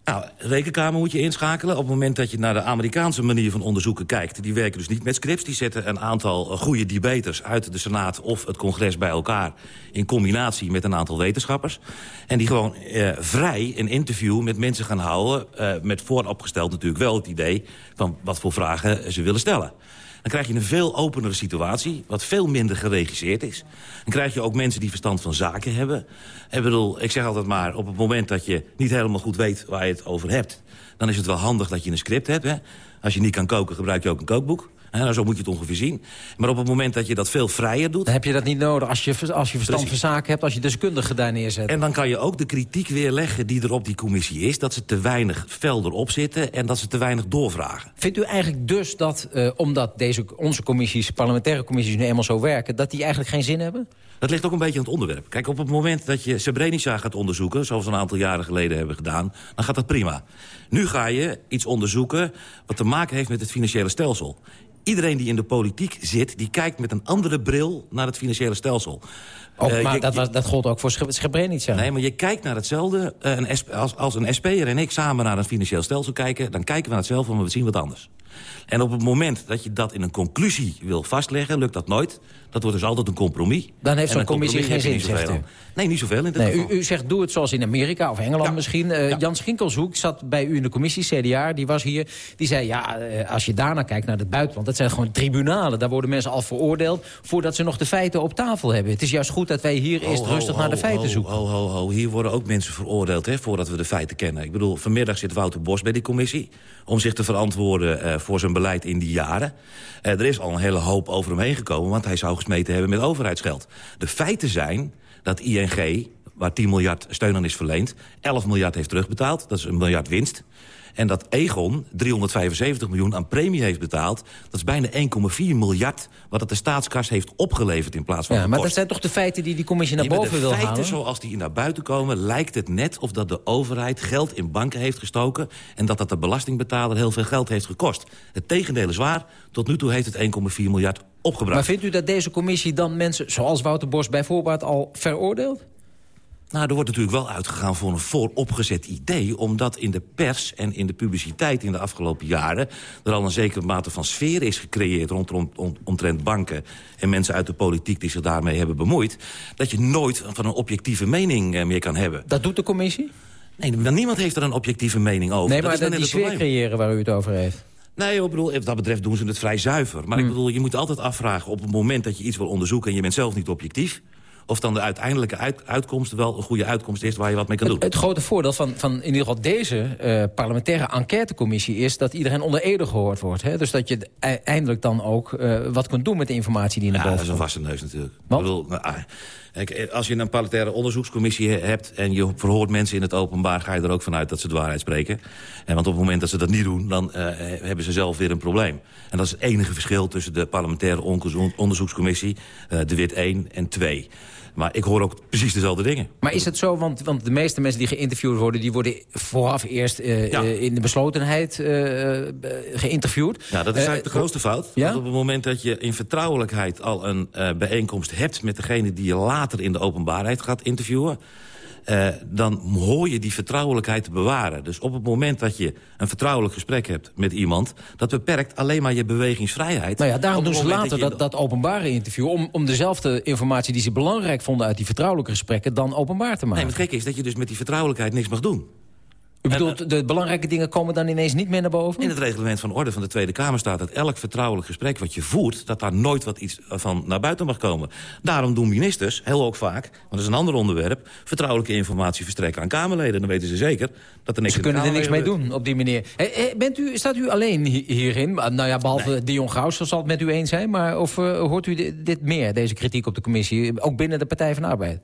Nou, rekenkamer moet je inschakelen. Op het moment dat je naar de Amerikaanse manier van onderzoeken kijkt... die werken dus niet met scripts. Die zetten een aantal goede debaters uit de Senaat of het congres bij elkaar... in combinatie met een aantal wetenschappers. En die gewoon eh, vrij een interview met mensen gaan houden... Eh, met vooropgesteld natuurlijk wel het idee... van wat voor vragen ze willen stellen. Dan krijg je een veel openere situatie, wat veel minder geregisseerd is. Dan krijg je ook mensen die verstand van zaken hebben. Ik bedoel, ik zeg altijd maar, op het moment dat je niet helemaal goed weet waar je het over hebt... dan is het wel handig dat je een script hebt. Hè? Als je niet kan koken, gebruik je ook een kookboek. Nou, zo moet je het ongeveer zien. Maar op het moment dat je dat veel vrijer doet... Dan heb je dat niet nodig als je, als je verstand van zaken hebt... als je deskundige daar neerzet. En dan kan je ook de kritiek weerleggen die er op die commissie is... dat ze te weinig fel erop zitten en dat ze te weinig doorvragen. Vindt u eigenlijk dus dat, uh, omdat deze, onze commissies... parlementaire commissies nu eenmaal zo werken... dat die eigenlijk geen zin hebben? Dat ligt ook een beetje aan het onderwerp. Kijk, op het moment dat je Srebrenica gaat onderzoeken... zoals we een aantal jaren geleden hebben gedaan... dan gaat dat prima. Nu ga je iets onderzoeken wat te maken heeft met het financiële stelsel iedereen die in de politiek zit... die kijkt met een andere bril naar het financiële stelsel. Oh, uh, maar je, dat, was, dat gold ook voor Srebrenica. Nee, maar je kijkt naar hetzelfde. Uh, een SP, als, als een SP'er en ik samen naar een financieel stelsel kijken... dan kijken we naar hetzelfde, maar we zien wat anders. En op het moment dat je dat in een conclusie wil vastleggen... lukt dat nooit. Dat wordt dus altijd een compromis. Dan heeft zo'n commissie geen zin, zegt u? Nee, niet zoveel in dit nee, geval. U, u, zegt doe het zoals in Amerika of Engeland ja. misschien. Uh, ja. Jan Schinkelshoek zat bij u in de commissie, CDA, die was hier. Die zei, ja, als je daarna kijkt naar het buitenland... dat zijn gewoon tribunalen. Daar worden mensen al veroordeeld voordat ze nog de feiten op tafel hebben. Het is juist goed dat wij hier ho, eerst ho, rustig ho, naar de feiten zoeken. Ho, ho, ho. Hier worden ook mensen veroordeeld hè, voordat we de feiten kennen. Ik bedoel, vanmiddag zit Wouter Bos bij die commissie... om zich te verantwoorden uh, voor zijn beleid in die jaren. er is al een hele hoop over hem heen gekomen... want hij zou gesmeten hebben met overheidsgeld. De feiten zijn dat ING, waar 10 miljard steun aan is verleend... 11 miljard heeft terugbetaald, dat is een miljard winst. En dat Egon 375 miljoen aan premie heeft betaald... dat is bijna 1,4 miljard wat het de staatskas heeft opgeleverd in plaats van Ja, maar dat zijn toch de feiten die die commissie naar Ja, maar boven de wil feiten halen? zoals die naar buiten komen... lijkt het net of dat de overheid geld in banken heeft gestoken... en dat dat de belastingbetaler heel veel geld heeft gekost. Het tegendeel is waar. Tot nu toe heeft het 1,4 miljard opgebracht. Maar vindt u dat deze commissie dan mensen, zoals Wouter Bos bijvoorbeeld, al veroordeelt? Nou, er wordt natuurlijk wel uitgegaan voor een vooropgezet idee... omdat in de pers en in de publiciteit in de afgelopen jaren... er al een zekere mate van sfeer is gecreëerd rondom, om, omtrent banken... en mensen uit de politiek die zich daarmee hebben bemoeid... dat je nooit van een objectieve mening eh, meer kan hebben. Dat doet de commissie? Nee, niemand heeft er een objectieve mening over. Nee, Dat maar is dat die het sfeer probleem. creëren waar u het over heeft. Nee, ik bedoel, wat dat betreft doen ze het vrij zuiver. Maar ik Hmm. bedoel, je moet altijd afvragen op het moment dat je iets wil onderzoeken... en je bent zelf niet objectief... of dan de uiteindelijke uit- uitkomst wel een goede uitkomst is waar je wat mee kan doen. Het, het grote voordeel van, van in ieder geval deze eh, parlementaire enquêtecommissie... is dat iedereen onder ede gehoord wordt. Hè? Dus dat je eindelijk dan ook eh, wat kunt doen met de informatie die naar Ja, dat boven is een komt. vaste neus natuurlijk. Ik bedoel, nou, ah, kijk, als je een parlementaire onderzoekscommissie hebt... en je verhoort mensen in het openbaar... ga je er ook vanuit dat ze de waarheid spreken. En want op het moment dat ze dat niet doen... dan eh, hebben ze zelf weer een probleem. En dat is het enige verschil tussen de parlementaire onderzoekscommissie... eh, de WIT 1 en 2. Maar ik hoor ook precies dezelfde dingen. Maar is het zo, want, want de meeste mensen die geïnterviewd worden... die worden vooraf eerst uh, ja. uh, in de beslotenheid uh, geïnterviewd? Ja, dat is eigenlijk de grootste fout. Ja? Want op het moment dat je in vertrouwelijkheid al een bijeenkomst hebt... met degene die je later in de openbaarheid gaat interviewen... Uh, dan hoor je die vertrouwelijkheid te bewaren. Dus op het moment dat je een vertrouwelijk gesprek hebt met iemand... dat beperkt alleen maar je bewegingsvrijheid. Nou ja, daarom doen ze later dat, dat, openbare interview... Om, om dezelfde informatie die ze belangrijk vonden uit die vertrouwelijke gesprekken... dan openbaar te maken. Nee, maar het gekke is dat je dus met die vertrouwelijkheid niks mag doen. U bedoelt, de belangrijke dingen komen dan ineens niet meer naar boven? In het reglement van orde van de Tweede Kamer staat dat elk vertrouwelijk gesprek wat je voert... dat daar nooit wat iets van naar buiten mag komen. Daarom doen ministers, heel ook vaak, want dat is een ander onderwerp... vertrouwelijke informatie verstrekken aan Kamerleden. Dan weten ze zeker dat er niks Ze kunnen er niks mee doen op die manier. bent u, staat u alleen hierin? Nou ja, behalve nee. Dion Gauws zal het met u eens zijn... maar of uh, hoort u dit meer, deze kritiek op de commissie... ook binnen de Partij van de Arbeid?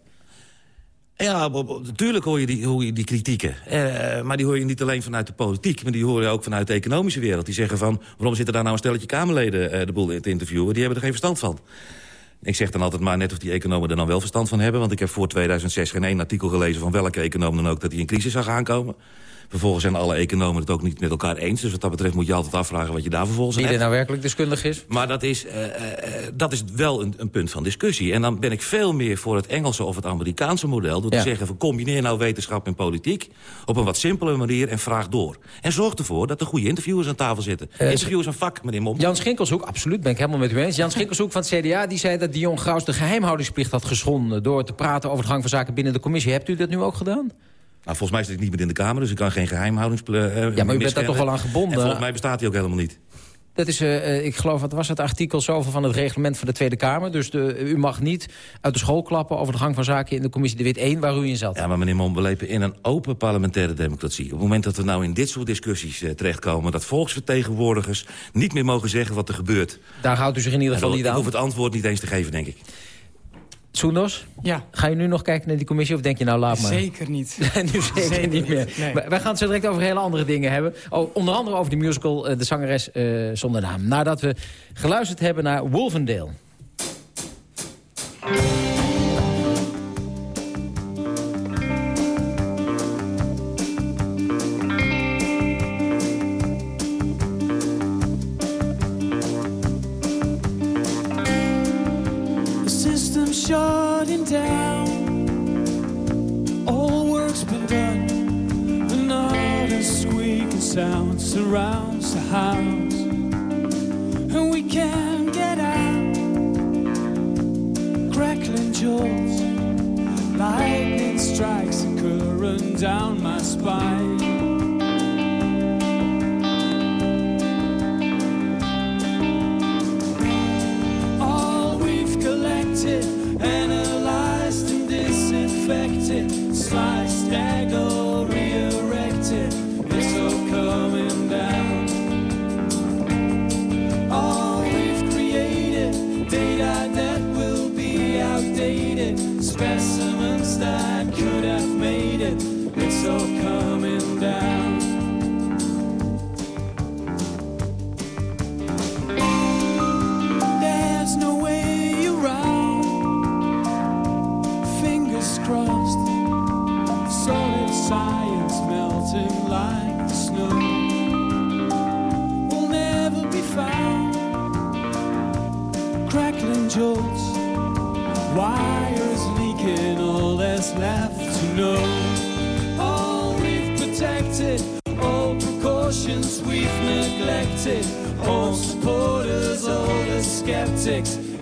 Ja, natuurlijk hoor je die, hoor je die kritieken. Uh, maar die hoor je niet alleen vanuit de politiek... maar die hoor je ook vanuit de economische wereld. Die zeggen van, waarom zitten daar nou een stelletje Kamerleden... Uh, de boel te interviewen? Die hebben er geen verstand van. Ik zeg dan altijd maar net of die economen er dan wel verstand van hebben... want ik heb voor 2006 geen één artikel gelezen van welke econoom dan ook... dat hij een crisis zag aankomen. Vervolgens zijn alle economen het ook niet met elkaar eens. Dus wat dat betreft moet je altijd afvragen wat je daar vervolgens Wie er nou werkelijk deskundig is? Maar dat is, uh, uh, dat is wel een, een, punt van discussie. En dan ben ik veel meer voor het Engelse of het Amerikaanse model... door te zeggen, van combineer nou wetenschap en politiek... op een wat simpele manier en vraag door. En zorg ervoor dat er goede interviewers aan tafel zitten. Uh, Interviewers een vak, meneer Mom. Jan Schinkelshoek, absoluut, ben ik helemaal met u eens. Jan Schinkelshoek van het CDA die zei dat Dion Graus de geheimhoudingsplicht had geschonden... door te praten over de gang van zaken binnen de commissie. Hebt u dat nu ook gedaan? Nou, volgens mij zit ik niet meer in de Kamer, dus ik kan geen geheimhoudingspleeg. Uh, ja, maar u bent daar toch wel aan gebonden? En volgens mij bestaat hij ook helemaal niet. Dat is, uh, ik geloof, wat was het artikel zoveel van het reglement van de Tweede Kamer. Dus de, u mag niet uit de school klappen over de gang van zaken in de commissie de Wit 1 waar u in zat. Ja, maar meneer Mom, we leven in een open parlementaire democratie. Op het moment dat we nou in dit soort discussies uh, terechtkomen... dat volksvertegenwoordigers niet meer mogen zeggen wat er gebeurt. Daar houdt u zich in ieder geval niet aan. Ik hoef het antwoord niet eens te geven, denk ik. Soendos, ja. ga je nu nog kijken naar die commissie of denk je nou laat maar? Zeker niet. nu zeker, zeker, niet meer. Nee. Wij gaan het zo direct over hele andere dingen hebben. Oh, onder andere over die musical uh, De Zangeres uh, Zonder Naam. Nadat we geluisterd hebben naar Wolvendale. Down. All work's been done. Another squeaking sound surrounds the house, and we can't get out. Crackling jolts, lightning strikes a current down my spine.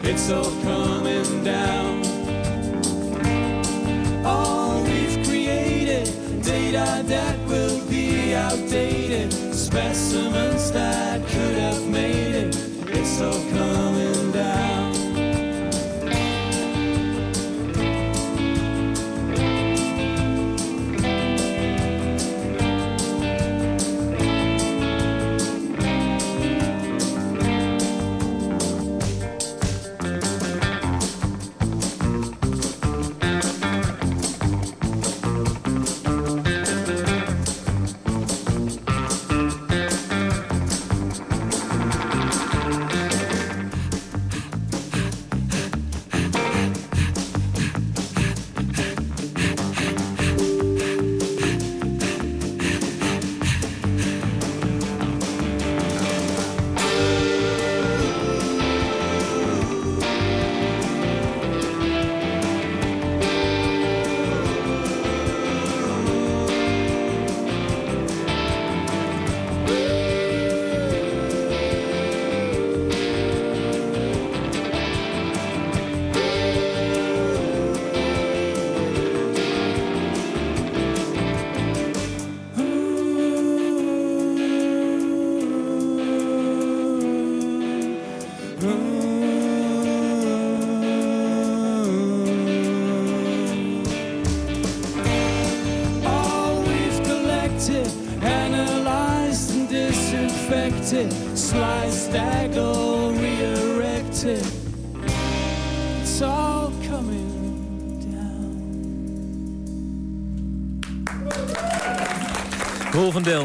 It's so cold.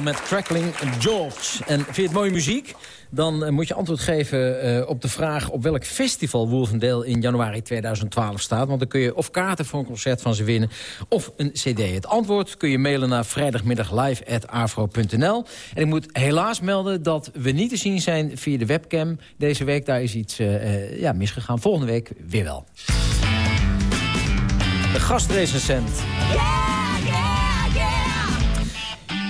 Met Crackling George. En vind je het mooie muziek? Dan eh, moet je antwoord geven eh, op de vraag op welk festival Wolvendale in januari 2012 staat. Want dan kun je of kaarten voor een concert van ze winnen of een cd. Het antwoord kun je mailen naar vrijdagmiddaglive.afro.nl. En ik moet helaas melden dat we niet te zien zijn via de webcam deze week. Daar is iets eh, ja, misgegaan. Volgende week weer wel. De gastrecensent.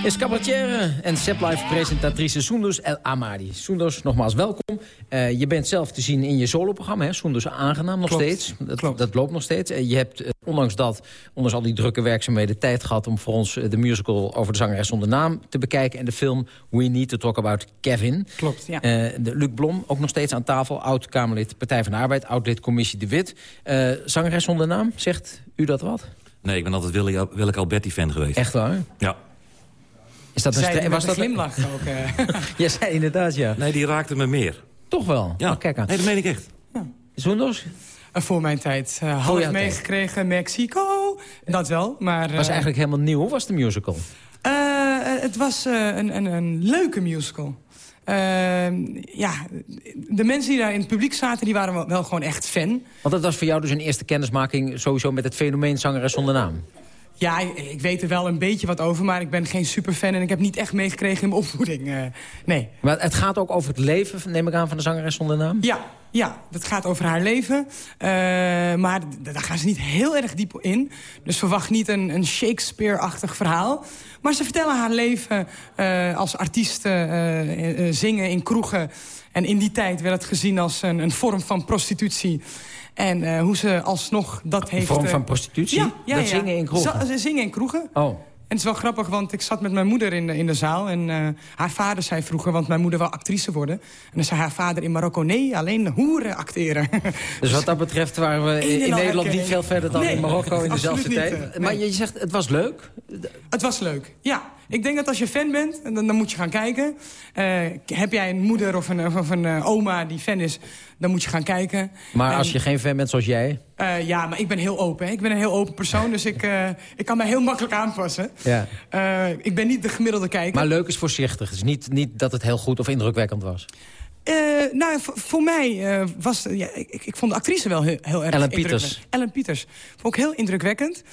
Is cabaretière en Zeplife-presentatrice Soenders El Amadi. Soenders, nogmaals welkom. Eh, je bent zelf te zien in je soloprogramma, hè? Soenders Aangenaam nog Klopt. steeds. Dat, dat loopt nog steeds. Eh, je hebt, eh, ondanks dat, ondanks al die drukke werkzaamheden... tijd gehad om voor ons de musical over de zangeres zonder naam te bekijken... en de film We Need to Talk About Kevin. Klopt, ja. Eh, de Luc Blom, ook nog steeds aan tafel. Oud-Kamerlid Partij van de Arbeid, oud-lid Commissie De Wit. Eh, zangeres zonder naam, zegt u dat wat? Nee, ik ben altijd Willeke, Willeke Alberti-fan geweest. Echt waar? Ja. Is dat een met was een dat glimlach ook. eh. Jij zei inderdaad, ja. Nee, die raakte me meer. Toch wel? Ja. Oh, kijk aan. Nee, dat meen ik echt. Zoenders? Eh, voor mijn tijd. eh, jouw tijd. meegekregen, Mexico. Dat wel, maar... was eigenlijk helemaal nieuw. Hoe was de musical? eh, het was eh, een, een, een leuke musical. Eh, ja, de mensen die daar in het publiek zaten, die waren wel, wel gewoon echt fan. Want dat was voor jou dus een eerste kennismaking... sowieso met het fenomeen zangeres zonder naam. Ja, ik, weet er wel een beetje wat over, maar ik ben geen superfan... en ik heb niet echt meegekregen in mijn opvoeding. eh, nee. Maar het gaat ook over het leven, neem ik aan, van de zangeres zonder naam? Ja, ja, dat gaat over haar leven. Eh, maar daar gaan ze niet heel erg diep in. Dus verwacht niet een, een Shakespeare-achtig verhaal. Maar ze vertellen haar leven eh, als artiest eh, zingen in kroegen. En in die tijd werd het gezien als een, een vorm van prostitutie. En eh, hoe ze alsnog dat heeft... vorm eh, van prostitutie? Ja, ja, Dat ja. zingen in kroegen? Ze zingen in kroegen. Oh. En het is wel grappig, want ik zat met mijn moeder in de, in de zaal. En eh, haar vader zei vroeger, want mijn moeder wil actrice worden. En dan zei haar vader in Marokko, nee, alleen hoeren acteren. Dus wat dat betreft waren we Een in, Nederland niet veel verder dan Nee, in Marokko in dezelfde niet, tijd. Maar je zegt, het was leuk. Het was leuk, ja. Ik denk dat als je fan bent, dan, dan moet je gaan kijken. Eh, heb jij een moeder of een, of een eh, oma die fan is, dan moet je gaan kijken. Maar En, als je geen fan bent zoals jij... eh, ja, maar ik ben heel open. hè. Ik ben een heel open persoon, dus ik, ik kan mij heel makkelijk aanpassen. Ja. Ik ben niet de gemiddelde kijker. Maar leuk is voorzichtig. Het is niet, niet dat het heel goed of indrukwekkend was. Nou, voor, mij was... Ja, ik, ik vond de actrice wel heel, heel erg Ellen. Pieters. Ellen Pieters. Vond ik heel indrukwekkend.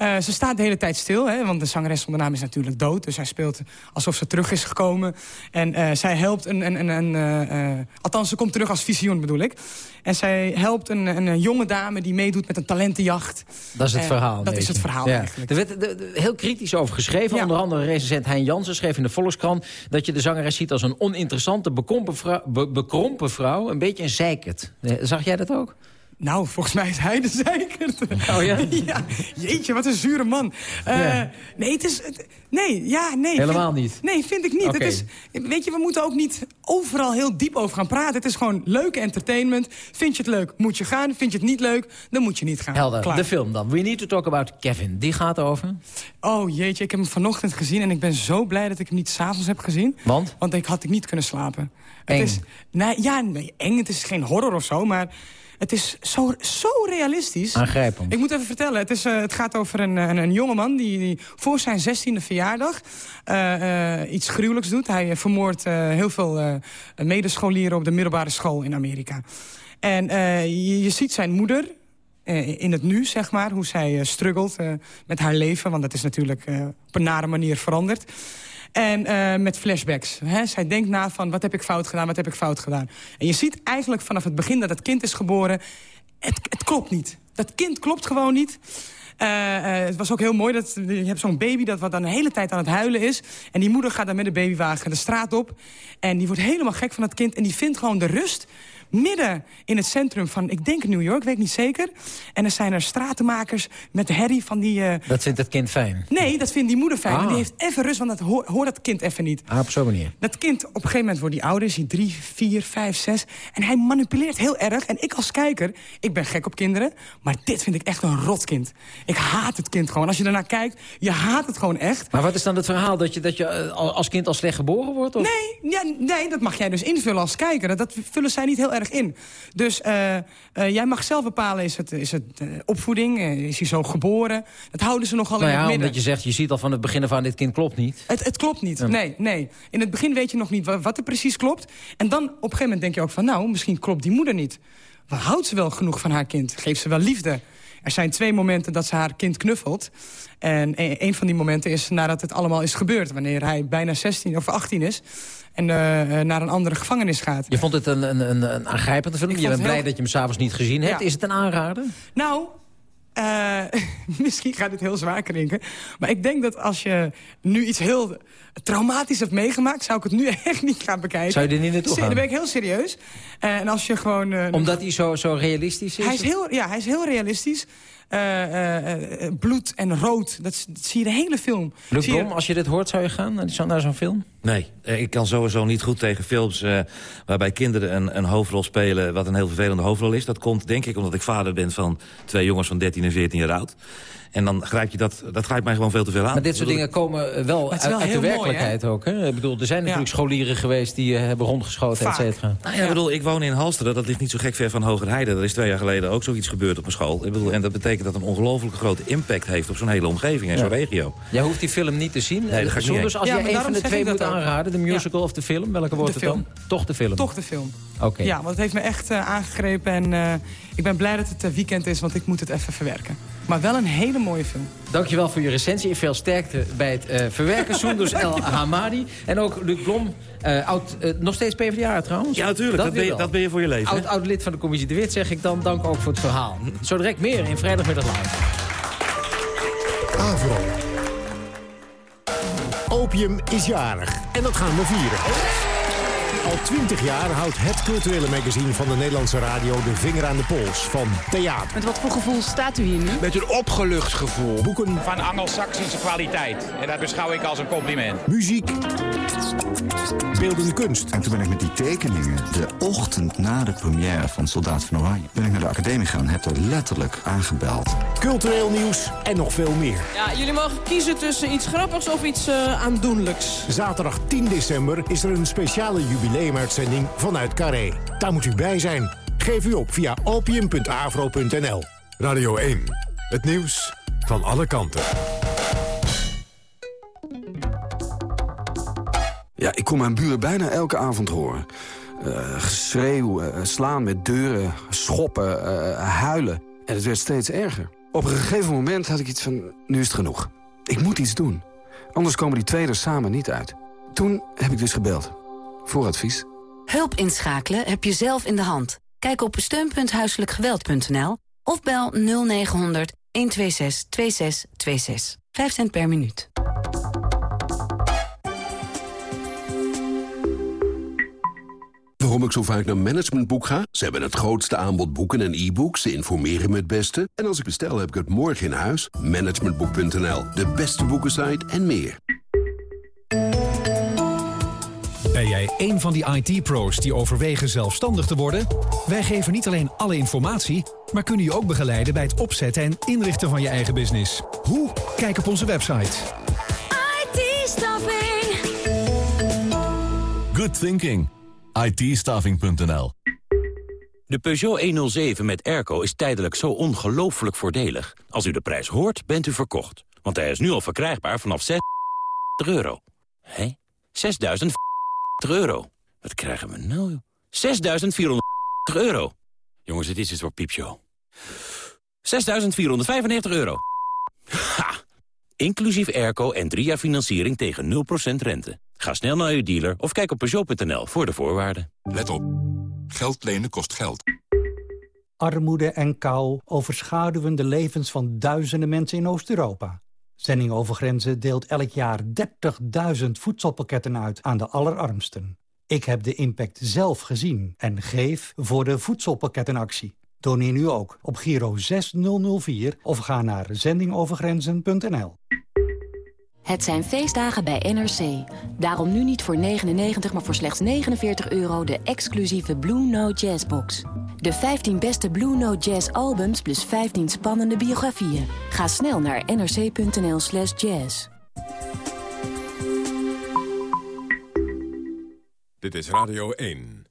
Eh, ze staat de hele tijd stil, hè, want de zangeres zonder naam is natuurlijk dood. Dus zij speelt alsof ze terug is gekomen. En eh, zij helpt een... een, een, een eh, althans, ze komt terug als visioen, bedoel ik. En zij helpt een, jonge dame die meedoet met een talentenjacht. Dat is het verhaal. Dat is het verhaal Ja. eigenlijk. Er werd er- er- heel kritisch over geschreven. Ja. Onder andere recensent Hein Jansen schreef in de Volkskrant... dat je de zangeres ziet als een oninteressante, bekrompen vrouw, be- bekrompen vrouw. Een beetje een zeikert. Zag jij dat ook? Nou, volgens mij is hij de zeikert. Oh ja? ja? Jeetje, wat een zure man. Eh. Nee, het is... het- nee, ja, nee. Helemaal vind- niet? Nee, vind ik niet. Het is, weet je, we moeten ook niet overal heel diep over gaan praten. Het is gewoon leuke entertainment. Vind je het leuk, moet je gaan. Vind je het niet leuk, dan moet je niet gaan. Helder. Klaar. De film dan. We Need to Talk About Kevin. Die gaat over? Oh jeetje, ik heb hem vanochtend gezien en ik ben zo blij dat ik hem niet s'avonds heb gezien. Want? Want ik had ik niet kunnen slapen. Eng. Het is, nee, ja, nee, eng. Het is geen horror of zo, maar het is zo, zo realistisch. Aangrijpend. Ik moet even vertellen, het, is, eh, het gaat over een, een, een jongeman die, die voor zijn zestiende verjaardag eh, eh, iets gruwelijks doet. Hij vermoordt heel veel medescholieren op de middelbare school in Amerika. En je, je ziet zijn moeder, in het nu, zeg maar. Hoe zij struggelt met haar leven. Want dat is natuurlijk op een nare manier veranderd. En eh, met flashbacks. Hè? Zij denkt na van, wat heb ik fout gedaan, wat heb ik fout gedaan. En je ziet eigenlijk vanaf het begin dat het kind is geboren... het, het klopt niet. Dat kind klopt gewoon niet. Eh, eh, het was ook heel mooi, dat, je hebt zo'n baby dat wat dan de hele tijd aan het huilen is. En die moeder gaat dan met de babywagen de straat op. En die wordt helemaal gek van het kind. En die vindt gewoon de rust midden in het centrum van, ik denk New York, weet ik niet zeker. En er zijn er stratenmakers met de herrie van die... Uh... Dat vindt het kind fijn? Nee, dat vindt die moeder fijn. Ah. Die heeft even rust, want dat hoort, hoort dat kind even niet. Ah, op zo'n manier. Dat kind, op een gegeven moment wordt hij ouder, is hij drie, vier, vijf, zes. En hij manipuleert heel erg. En ik als kijker, ik ben gek op kinderen. Maar dit vind ik echt een rotkind. Ik haat het kind gewoon. Als je ernaar kijkt, je haat het gewoon echt. Maar wat is dan het verhaal? Dat je, dat je eh, als kind al slecht geboren wordt? Of? Nee, ja, nee, dat mag jij dus invullen als kijker. Dat, dat vullen zij niet heel erg in. Dus uh, uh, jij mag zelf bepalen, is het, is het uh, opvoeding? is hij zo geboren? Dat houden ze nogal nou in ja, het midden. omdat je zegt, je ziet al van het begin af aan, dit kind klopt niet. Het, het klopt niet, nee, nee. In het begin weet je nog niet wat er precies klopt. En dan op een gegeven moment denk je ook van... nou, misschien klopt die moeder niet. Maar houdt ze wel genoeg van haar kind? Geeft ze wel liefde? Er zijn twee momenten dat ze haar kind knuffelt. En een van die momenten is nadat het allemaal is gebeurd. Wanneer hij bijna 16 of 18 is. En uh, naar een andere gevangenis gaat. Je vond het een, een, een aangrijpende film? Je bent blij dat je hem s'avonds niet gezien hebt. Ja. Is het een aanrader? Nou, uh, misschien gaat dit heel zwaar klinken. Maar ik denk dat als je nu iets heel traumatisch hebt meegemaakt... zou ik het nu echt niet gaan bekijken. Zou je er niet naartoe gaan? Dan ben ik heel serieus. Uh, en als je gewoon... Uh, Omdat hij zo, zo realistisch is? Hij is heel, ja, hij is heel realistisch. Uh, uh, bloed en rood, dat, dat, zie je de hele film. Luc Blom, als je dit hoort, zou je gaan naar, zo, naar zo'n film? Nee, ik kan sowieso niet goed tegen films uh, waarbij kinderen een, een, hoofdrol spelen... wat een heel vervelende hoofdrol is. Dat komt, denk ik, omdat ik vader ben van twee jongens van 13 en 14 jaar oud. En dan grijp je dat, dat grijpt mij gewoon veel te veel aan. Maar dit soort dingen komen wel uit, wel uit de werkelijkheid ook. Hè? Ik bedoel, er zijn natuurlijk ja. scholieren geweest die uh, hebben rondgeschoten, et cetera. Nou ja, ik bedoel, ik woon in Halsteren, dat ligt niet zo gek ver van Hogerheide. Er is twee jaar geleden ook zoiets gebeurd op mijn school. Ik bedoel, en dat betekent dat een ongelooflijke grote impact heeft op zo'n hele omgeving en ja. zo'n regio. Jij hoeft die film niet te zien. Nee, dat ga ik niet Dus als Ja, jij een van de twee moet aanraden, de musical of de film, welke wordt De het dan? Toch de film? Toch de film. Oké. Ja, want het heeft me echt uh, aangegrepen. En uh, ik ben blij dat het uh, weekend is, want ik moet het even verwerken. Maar wel een hele mooie film. Dankjewel voor je recensie. Veel sterkte bij het uh, verwerken. Soenders El Hamadi. En ook Luc Blom. Uh, oud, uh, nog steeds PvdA trouwens? Ja, natuurlijk. Dat, dat, ben je, dat ben je voor je leven. Oud, oud lid van de commissie De Wit zeg ik dan. Dank ook voor het verhaal. Zo direct meer in Vrijdagmiddag Live. Avro. Opium is jarig. En dat gaan we vieren. Al twintig jaar houdt het culturele magazine van de Nederlandse radio de vinger aan de pols van theater. Met wat voor gevoel staat u hier nu? Met een opgelucht gevoel. Boeken. Van Angelsaksische kwaliteit. En dat beschouw ik als een compliment. Muziek. Beeldende kunst. En toen ben ik met die tekeningen, de ochtend na de première van Soldaat van Oranje... ben ik naar de academie gegaan en heb er letterlijk aangebeld. Cultureel nieuws en nog veel meer. Ja, jullie mogen kiezen tussen iets grappigs of iets uh, aandoenlijks. Zaterdag 10 december is er een speciale jubileumuitzending vanuit Carré. Daar moet u bij zijn. Geef u op via opium.avro.nl. Radio 1. Het nieuws van alle kanten. Ja, ik kom mijn buren bijna elke avond horen. Uh, slaan met deuren, schoppen, uh, huilen. En het werd steeds erger. Op een gegeven moment had ik iets van, nu is het genoeg. Ik moet iets doen. Anders komen die twee er samen niet uit. Toen heb ik dus gebeld. Voor advies. Hulp inschakelen heb je zelf in de hand. Kijk op steun.huiselijkgeweld.nl of bel 0900 126 2626. 5 cent per minuut. Waarom ik zo vaak naar Managementboek ga? Ze hebben het grootste aanbod boeken en e-books. Ze informeren me het beste. En als ik bestel, heb ik het morgen in huis. Managementboek.nl, de beste boekensite en meer. Ben jij een van die IT-pro's die overwegen zelfstandig te worden? Wij geven niet alleen alle informatie, maar kunnen je ook begeleiden bij het opzetten en inrichten van je eigen business. Hoe? Kijk op onze website. IT-staffing. Good thinking. IT-staffing.nl De Peugeot 107 met airco is tijdelijk zo ongelooflijk voordelig. Als u de prijs hoort, bent u verkocht. Want hij is nu al verkrijgbaar vanaf 6 euro. Hé? 6.000 euro. Wat krijgen we nou? 6.400 euro. Jongens, het is iets voor piepshow. 6.495 euro. Ha! Inclusief airco en drie jaar financiering tegen 0% rente. Ga snel naar uw dealer of kijk op Peugeot.nl voor de voorwaarden. Let op. Geld lenen kost geld. Armoede en kou overschaduwen de levens van duizenden mensen in Oost-Europa. Zending over Grenzen deelt elk jaar 30.000 voedselpakketten uit aan de allerarmsten. Ik heb de impact zelf gezien en geef voor de voedselpakkettenactie. Doneer nu ook op Giro 6004 of ga naar zendingovergrenzen.nl. Het zijn feestdagen bij NRC. Daarom nu niet voor 99, maar voor slechts 49 euro de exclusieve Blue Note Jazz box. De 15 beste Blue Note Jazz albums plus 15 spannende biografieën. Ga snel naar nrc.nl slash jazz. Dit is Radio 1.